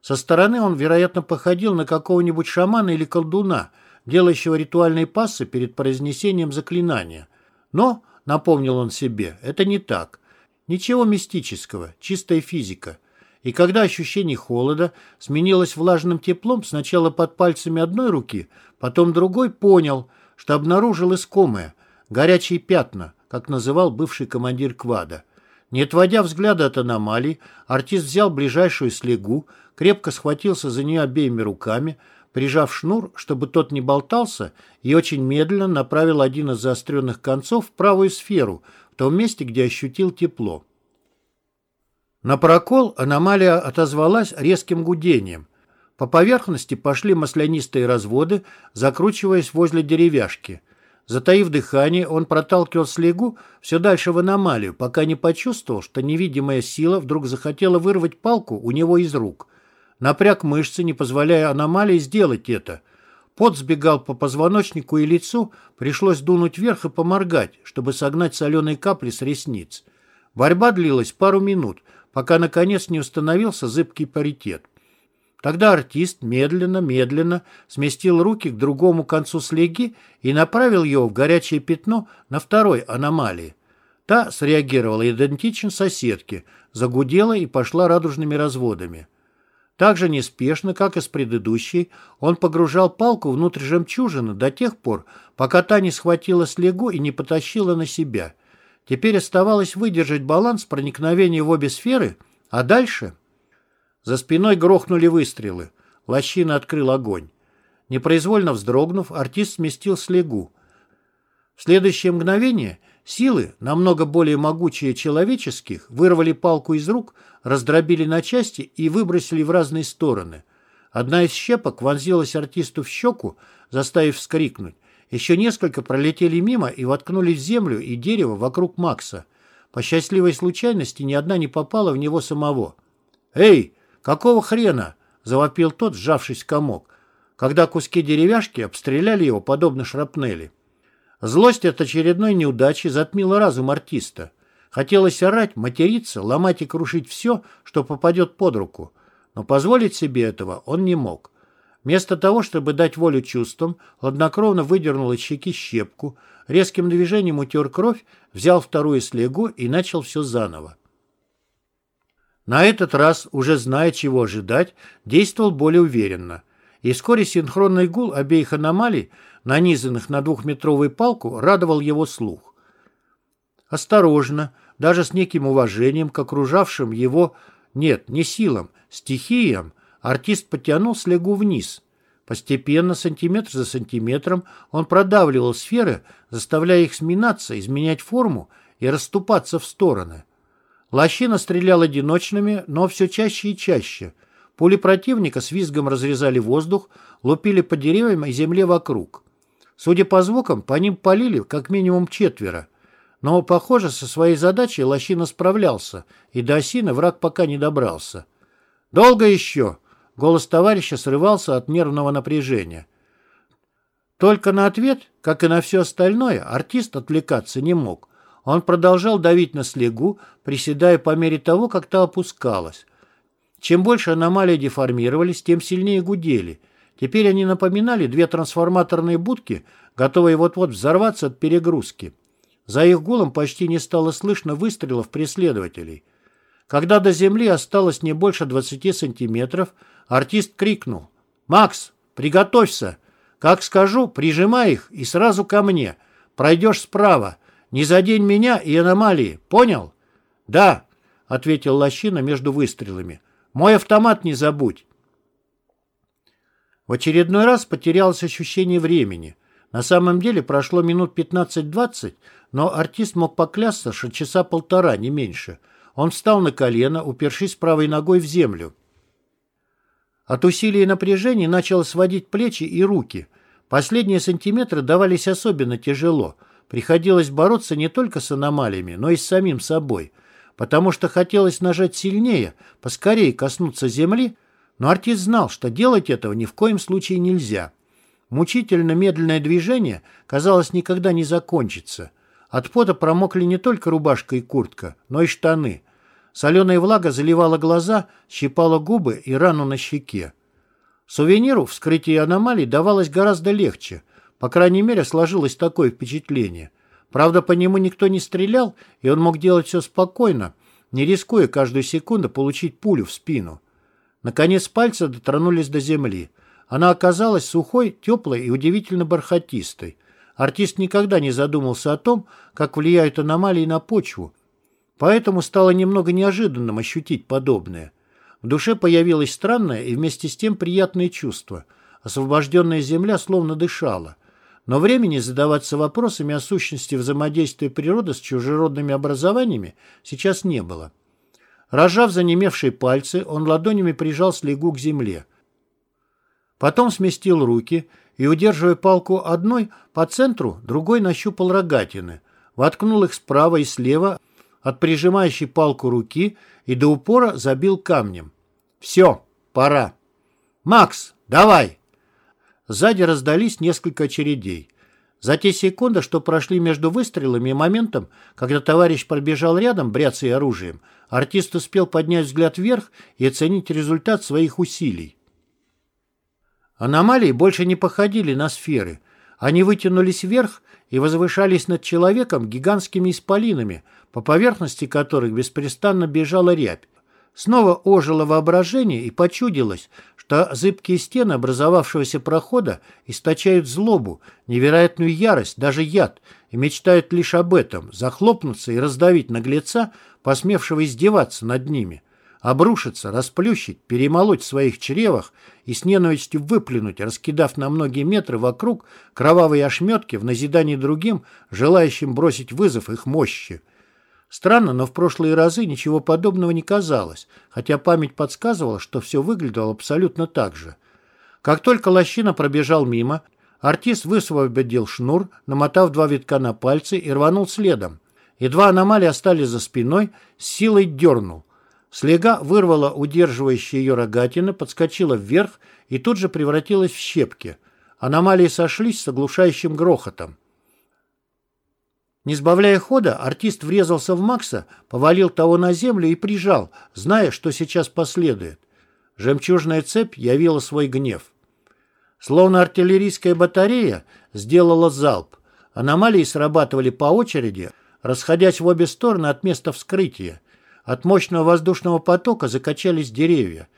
Со стороны он, вероятно, походил на какого-нибудь шамана или колдуна, делающего ритуальные пассы перед произнесением заклинания. Но, напомнил он себе, это не так. Ничего мистического, чистая физика – и когда ощущение холода сменилось влажным теплом сначала под пальцами одной руки, потом другой, понял, что обнаружил искомое, горячие пятна, как называл бывший командир квада. Не отводя взгляда от аномалий, артист взял ближайшую слегу, крепко схватился за нее обеими руками, прижав шнур, чтобы тот не болтался, и очень медленно направил один из заостренных концов в правую сферу, в том месте, где ощутил тепло. На прокол аномалия отозвалась резким гудением. По поверхности пошли маслянистые разводы, закручиваясь возле деревяшки. Затаив дыхание, он проталкивал слегу все дальше в аномалию, пока не почувствовал, что невидимая сила вдруг захотела вырвать палку у него из рук. Напряг мышцы, не позволяя аномалии сделать это. Пот сбегал по позвоночнику и лицу, пришлось дунуть вверх и поморгать, чтобы согнать соленые капли с ресниц. Борьба длилась пару минут, пока наконец не установился зыбкий паритет. Тогда артист медленно-медленно сместил руки к другому концу слеги и направил его в горячее пятно на второй аномалии. Та среагировала идентично соседке, загудела и пошла радужными разводами. Так же неспешно, как и с предыдущей, он погружал палку внутрь жемчужины до тех пор, пока та не схватила слегу и не потащила на себя. Теперь оставалось выдержать баланс проникновения в обе сферы, а дальше... За спиной грохнули выстрелы. Лощина открыл огонь. Непроизвольно вздрогнув, артист сместил слегу. В следующее мгновение силы, намного более могучие человеческих, вырвали палку из рук, раздробили на части и выбросили в разные стороны. Одна из щепок вонзилась артисту в щеку, заставив вскрикнуть. Еще несколько пролетели мимо и воткнулись в землю и дерево вокруг Макса. По счастливой случайности ни одна не попала в него самого. «Эй, какого хрена?» – завопил тот, сжавшись в комок, когда куски деревяшки обстреляли его подобно шрапнели. Злость от очередной неудачи затмила разум артиста. Хотелось орать, материться, ломать и крушить все, что попадет под руку. Но позволить себе этого он не мог. Вместо того, чтобы дать волю чувствам, хладнокровно выдернул из щеки щепку, резким движением утер кровь, взял вторую слегу и начал все заново. На этот раз, уже зная, чего ожидать, действовал более уверенно. И вскоре синхронный гул обеих аномалий, нанизанных на двухметровую палку, радовал его слух. Осторожно, даже с неким уважением к окружавшим его, нет, не силам, стихиям, артист потянул слегу вниз. Постепенно, сантиметр за сантиметром, он продавливал сферы, заставляя их сминаться, изменять форму и расступаться в стороны. Лощина стрелял одиночными, но все чаще и чаще. Пули противника с визгом разрезали воздух, лупили по деревьям и земле вокруг. Судя по звукам, по ним полили как минимум четверо. Но, похоже, со своей задачей Лощина справлялся, и до осины враг пока не добрался. «Долго еще?» — голос товарища срывался от нервного напряжения. Только на ответ, как и на все остальное, артист отвлекаться не мог. Он продолжал давить на слегу, приседая по мере того, как та опускалась. Чем больше аномалии деформировались, тем сильнее гудели. Теперь они напоминали две трансформаторные будки, готовые вот-вот взорваться от перегрузки. За их гулом почти не стало слышно выстрелов преследователей. Когда до земли осталось не больше 20 сантиметров, артист крикнул. «Макс, приготовься! Как скажу, прижимай их и сразу ко мне. Пройдешь справа. Не задень меня и аномалии. Понял?» «Да», — ответил Лощина между выстрелами. «Мой автомат не забудь». В очередной раз потерялось ощущение времени. На самом деле прошло минут 15-20, но артист мог поклясться, что часа полтора, не меньше. Он встал на колено, упершись правой ногой в землю. От усилия напряжения начало сводить плечи и руки. Последние сантиметры давались особенно тяжело. Приходилось бороться не только с аномалиями, но и с самим собой. Потому что хотелось нажать сильнее, поскорее коснуться земли, но артист знал, что делать этого ни в коем случае нельзя. Мучительно медленное движение, казалось, никогда не закончится. От пота промокли не только рубашка и куртка, но и штаны. Соленая влага заливала глаза, щипала губы и рану на щеке. Сувениру вскрытие аномалий давалось гораздо легче. По крайней мере, сложилось такое впечатление. Правда, по нему никто не стрелял, и он мог делать все спокойно, не рискуя каждую секунду получить пулю в спину. Наконец пальцы дотронулись до земли. Она оказалась сухой, теплой и удивительно бархатистой. Артист никогда не задумался о том, как влияют аномалии на почву, поэтому стало немного неожиданным ощутить подобное. В душе появилось странное и вместе с тем приятное чувство. Освобожденная земля словно дышала. Но времени задаваться вопросами о сущности взаимодействия природы с чужеродными образованиями сейчас не было. Рожав занемевшие пальцы, он ладонями прижал слегу к земле. Потом сместил руки и, удерживая палку одной по центру, другой нащупал рогатины, воткнул их справа и слева от прижимающей палку руки и до упора забил камнем. «Все!» пора». «Макс, давай!» Сзади раздались несколько очередей. За те секунды, что прошли между выстрелами и моментом, когда товарищ пробежал рядом, бряцая оружием, артист успел поднять взгляд вверх и оценить результат своих усилий. Аномалии больше не походили на сферы. Они вытянулись вверх и возвышались над человеком гигантскими исполинами, по поверхности которых беспрестанно бежала рябь. Снова ожило воображение и почудилось, что зыбкие стены образовавшегося прохода источают злобу, невероятную ярость, даже яд, и мечтают лишь об этом – захлопнуться и раздавить наглеца, посмевшего издеваться над ними, обрушиться, расплющить, перемолоть в своих чревах и с ненавистью выплюнуть, раскидав на многие метры вокруг кровавые ошметки в назидании другим, желающим бросить вызов их мощи. Странно, но в прошлые разы ничего подобного не казалось, хотя память подсказывала, что все выглядело абсолютно так же. Как только лощина пробежал мимо, артист высвободил шнур, намотав два витка на пальцы и рванул следом. Едва аномалии остались за спиной, с силой дернул. Слега вырвала удерживающая ее рогатина, подскочила вверх и тут же превратилась в щепки. Аномалии сошлись с оглушающим грохотом. Не сбавляя хода, артист врезался в Макса, повалил того на землю и прижал, зная, что сейчас последует. Жемчужная цепь явила свой гнев. Словно артиллерийская батарея сделала залп. Аномалии срабатывали по очереди, расходясь в обе стороны от места вскрытия. От мощного воздушного потока закачались деревья.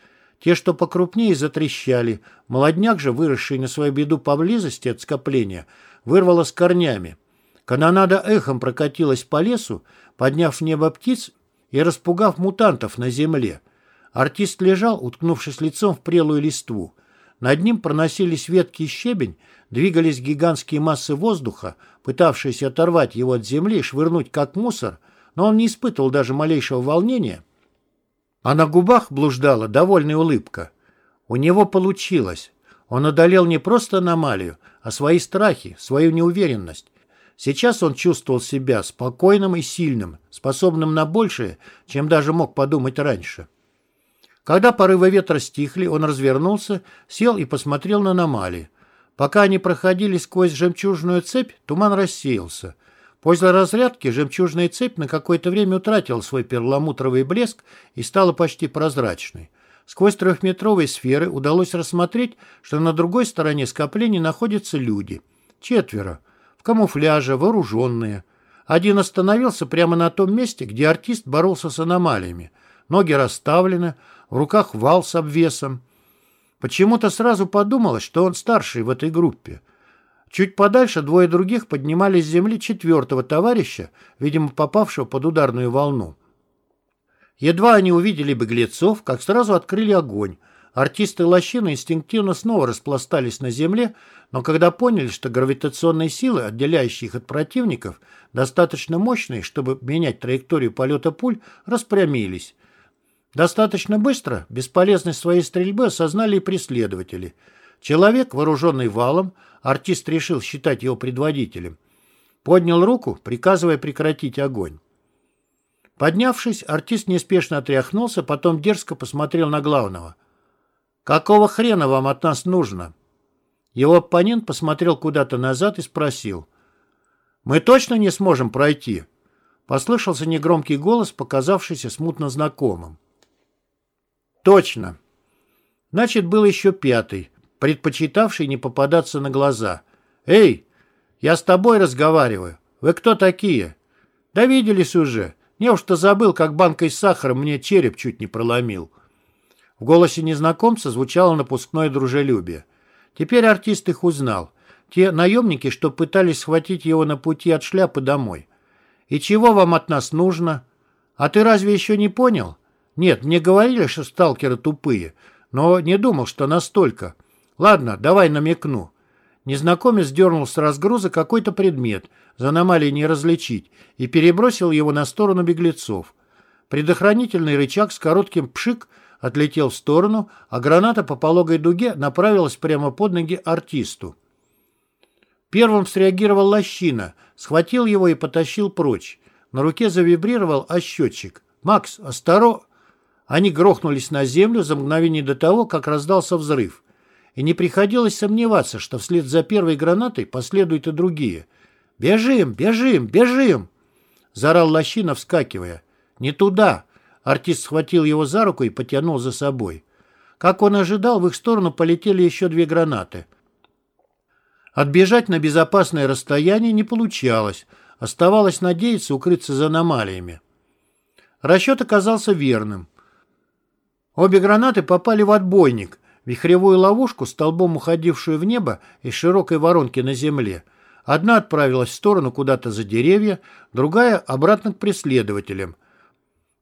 Те, что покрупнее, затрещали. Молодняк же, выросший на свою беду поблизости от скопления, вырвало с корнями. Канонада эхом прокатилась по лесу, подняв в небо птиц и распугав мутантов на земле. Артист лежал, уткнувшись лицом в прелую листву. Над ним проносились ветки и щебень, двигались гигантские массы воздуха, пытавшиеся оторвать его от земли и швырнуть как мусор, но он не испытывал даже малейшего волнения, а на губах блуждала довольная улыбка. У него получилось. Он одолел не просто аномалию, а свои страхи, свою неуверенность. Сейчас он чувствовал себя спокойным и сильным, способным на большее, чем даже мог подумать раньше. Когда порывы ветра стихли, он развернулся, сел и посмотрел на аномалии. Пока они проходили сквозь жемчужную цепь, туман рассеялся. После разрядки жемчужная цепь на какое-то время утратила свой перламутровый блеск и стала почти прозрачной. Сквозь трехметровые сферы удалось рассмотреть, что на другой стороне скопления находятся люди. Четверо в камуфляже, вооруженные. Один остановился прямо на том месте, где артист боролся с аномалиями. Ноги расставлены, в руках вал с обвесом. Почему-то сразу подумалось, что он старший в этой группе. Чуть подальше двое других поднимались с земли четвертого товарища, видимо, попавшего под ударную волну. Едва они увидели беглецов, как сразу открыли огонь. Артисты лощины инстинктивно снова распластались на земле, но когда поняли, что гравитационные силы, отделяющие их от противников, достаточно мощные, чтобы менять траекторию полета пуль, распрямились. Достаточно быстро бесполезность своей стрельбы осознали и преследователи. Человек, вооруженный валом, артист решил считать его предводителем, поднял руку, приказывая прекратить огонь. Поднявшись, артист неспешно отряхнулся, потом дерзко посмотрел на главного. «Какого хрена вам от нас нужно?» Его оппонент посмотрел куда-то назад и спросил. «Мы точно не сможем пройти?» Послышался негромкий голос, показавшийся смутно знакомым. «Точно!» Значит, был еще пятый, предпочитавший не попадаться на глаза. «Эй, я с тобой разговариваю. Вы кто такие?» «Да виделись уже. Неужто забыл, как банкой с сахаром мне череп чуть не проломил?» В голосе незнакомца звучало напускное дружелюбие. Теперь артист их узнал. Те наемники, что пытались схватить его на пути от шляпы домой. «И чего вам от нас нужно? А ты разве еще не понял?» «Нет, мне говорили, что сталкеры тупые, но не думал, что настолько. Ладно, давай намекну». Незнакомец дернул с разгруза какой-то предмет, за аномалией не различить, и перебросил его на сторону беглецов. Предохранительный рычаг с коротким пшик отлетел в сторону, а граната по пологой дуге направилась прямо под ноги артисту. Первым среагировал лощина, схватил его и потащил прочь. На руке завибрировал ощетчик. «Макс, осторожно!» Они грохнулись на землю за мгновение до того, как раздался взрыв. И не приходилось сомневаться, что вслед за первой гранатой последуют и другие. «Бежим! Бежим! Бежим!» — заорал Лощина, вскакивая. «Не туда!» — артист схватил его за руку и потянул за собой. Как он ожидал, в их сторону полетели еще две гранаты. Отбежать на безопасное расстояние не получалось. Оставалось надеяться укрыться за аномалиями. Расчет оказался верным. Обе гранаты попали в отбойник, вихревую ловушку, столбом уходившую в небо из широкой воронки на земле. Одна отправилась в сторону куда-то за деревья, другая — обратно к преследователям.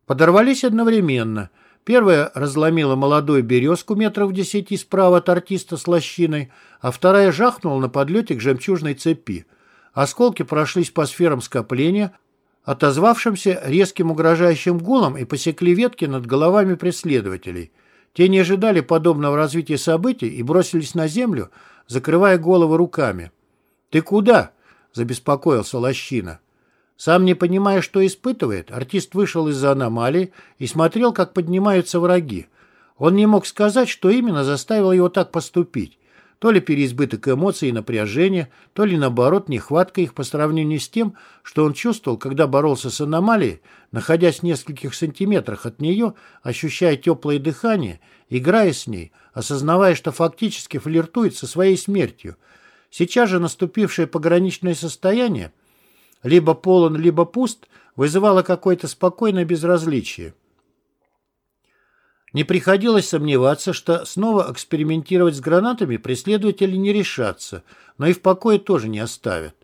Подорвались одновременно. Первая разломила молодую березку метров десяти справа от артиста с лощиной, а вторая жахнула на подлете к жемчужной цепи. Осколки прошлись по сферам скопления, отозвавшимся резким угрожающим гулом и посекли ветки над головами преследователей. Те не ожидали подобного развития событий и бросились на землю, закрывая головы руками. «Ты куда?» – забеспокоился Лощина. Сам не понимая, что испытывает, артист вышел из-за аномалии и смотрел, как поднимаются враги. Он не мог сказать, что именно заставило его так поступить. То ли переизбыток эмоций и напряжения, то ли, наоборот, нехватка их по сравнению с тем, что он чувствовал, когда боролся с аномалией, находясь в нескольких сантиметрах от нее, ощущая теплое дыхание, играя с ней, осознавая, что фактически флиртует со своей смертью. Сейчас же наступившее пограничное состояние, либо полон, либо пуст, вызывало какое-то спокойное безразличие. Не приходилось сомневаться, что снова экспериментировать с гранатами преследователи не решатся, но и в покое тоже не оставят.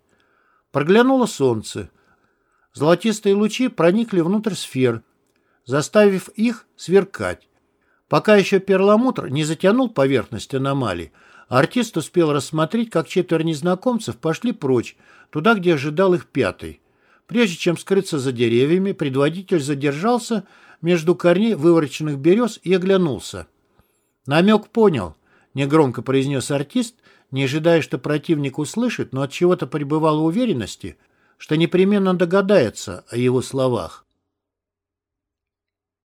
Проглянуло солнце. Золотистые лучи проникли внутрь сфер, заставив их сверкать. Пока еще перламутр не затянул поверхность аномалии, артист успел рассмотреть, как четверо незнакомцев пошли прочь, туда, где ожидал их пятый. Прежде чем скрыться за деревьями, предводитель задержался между корней вывороченных берез и оглянулся. «Намек понял», — негромко произнес артист, не ожидая, что противник услышит, но от чего то пребывал в уверенности, что непременно догадается о его словах.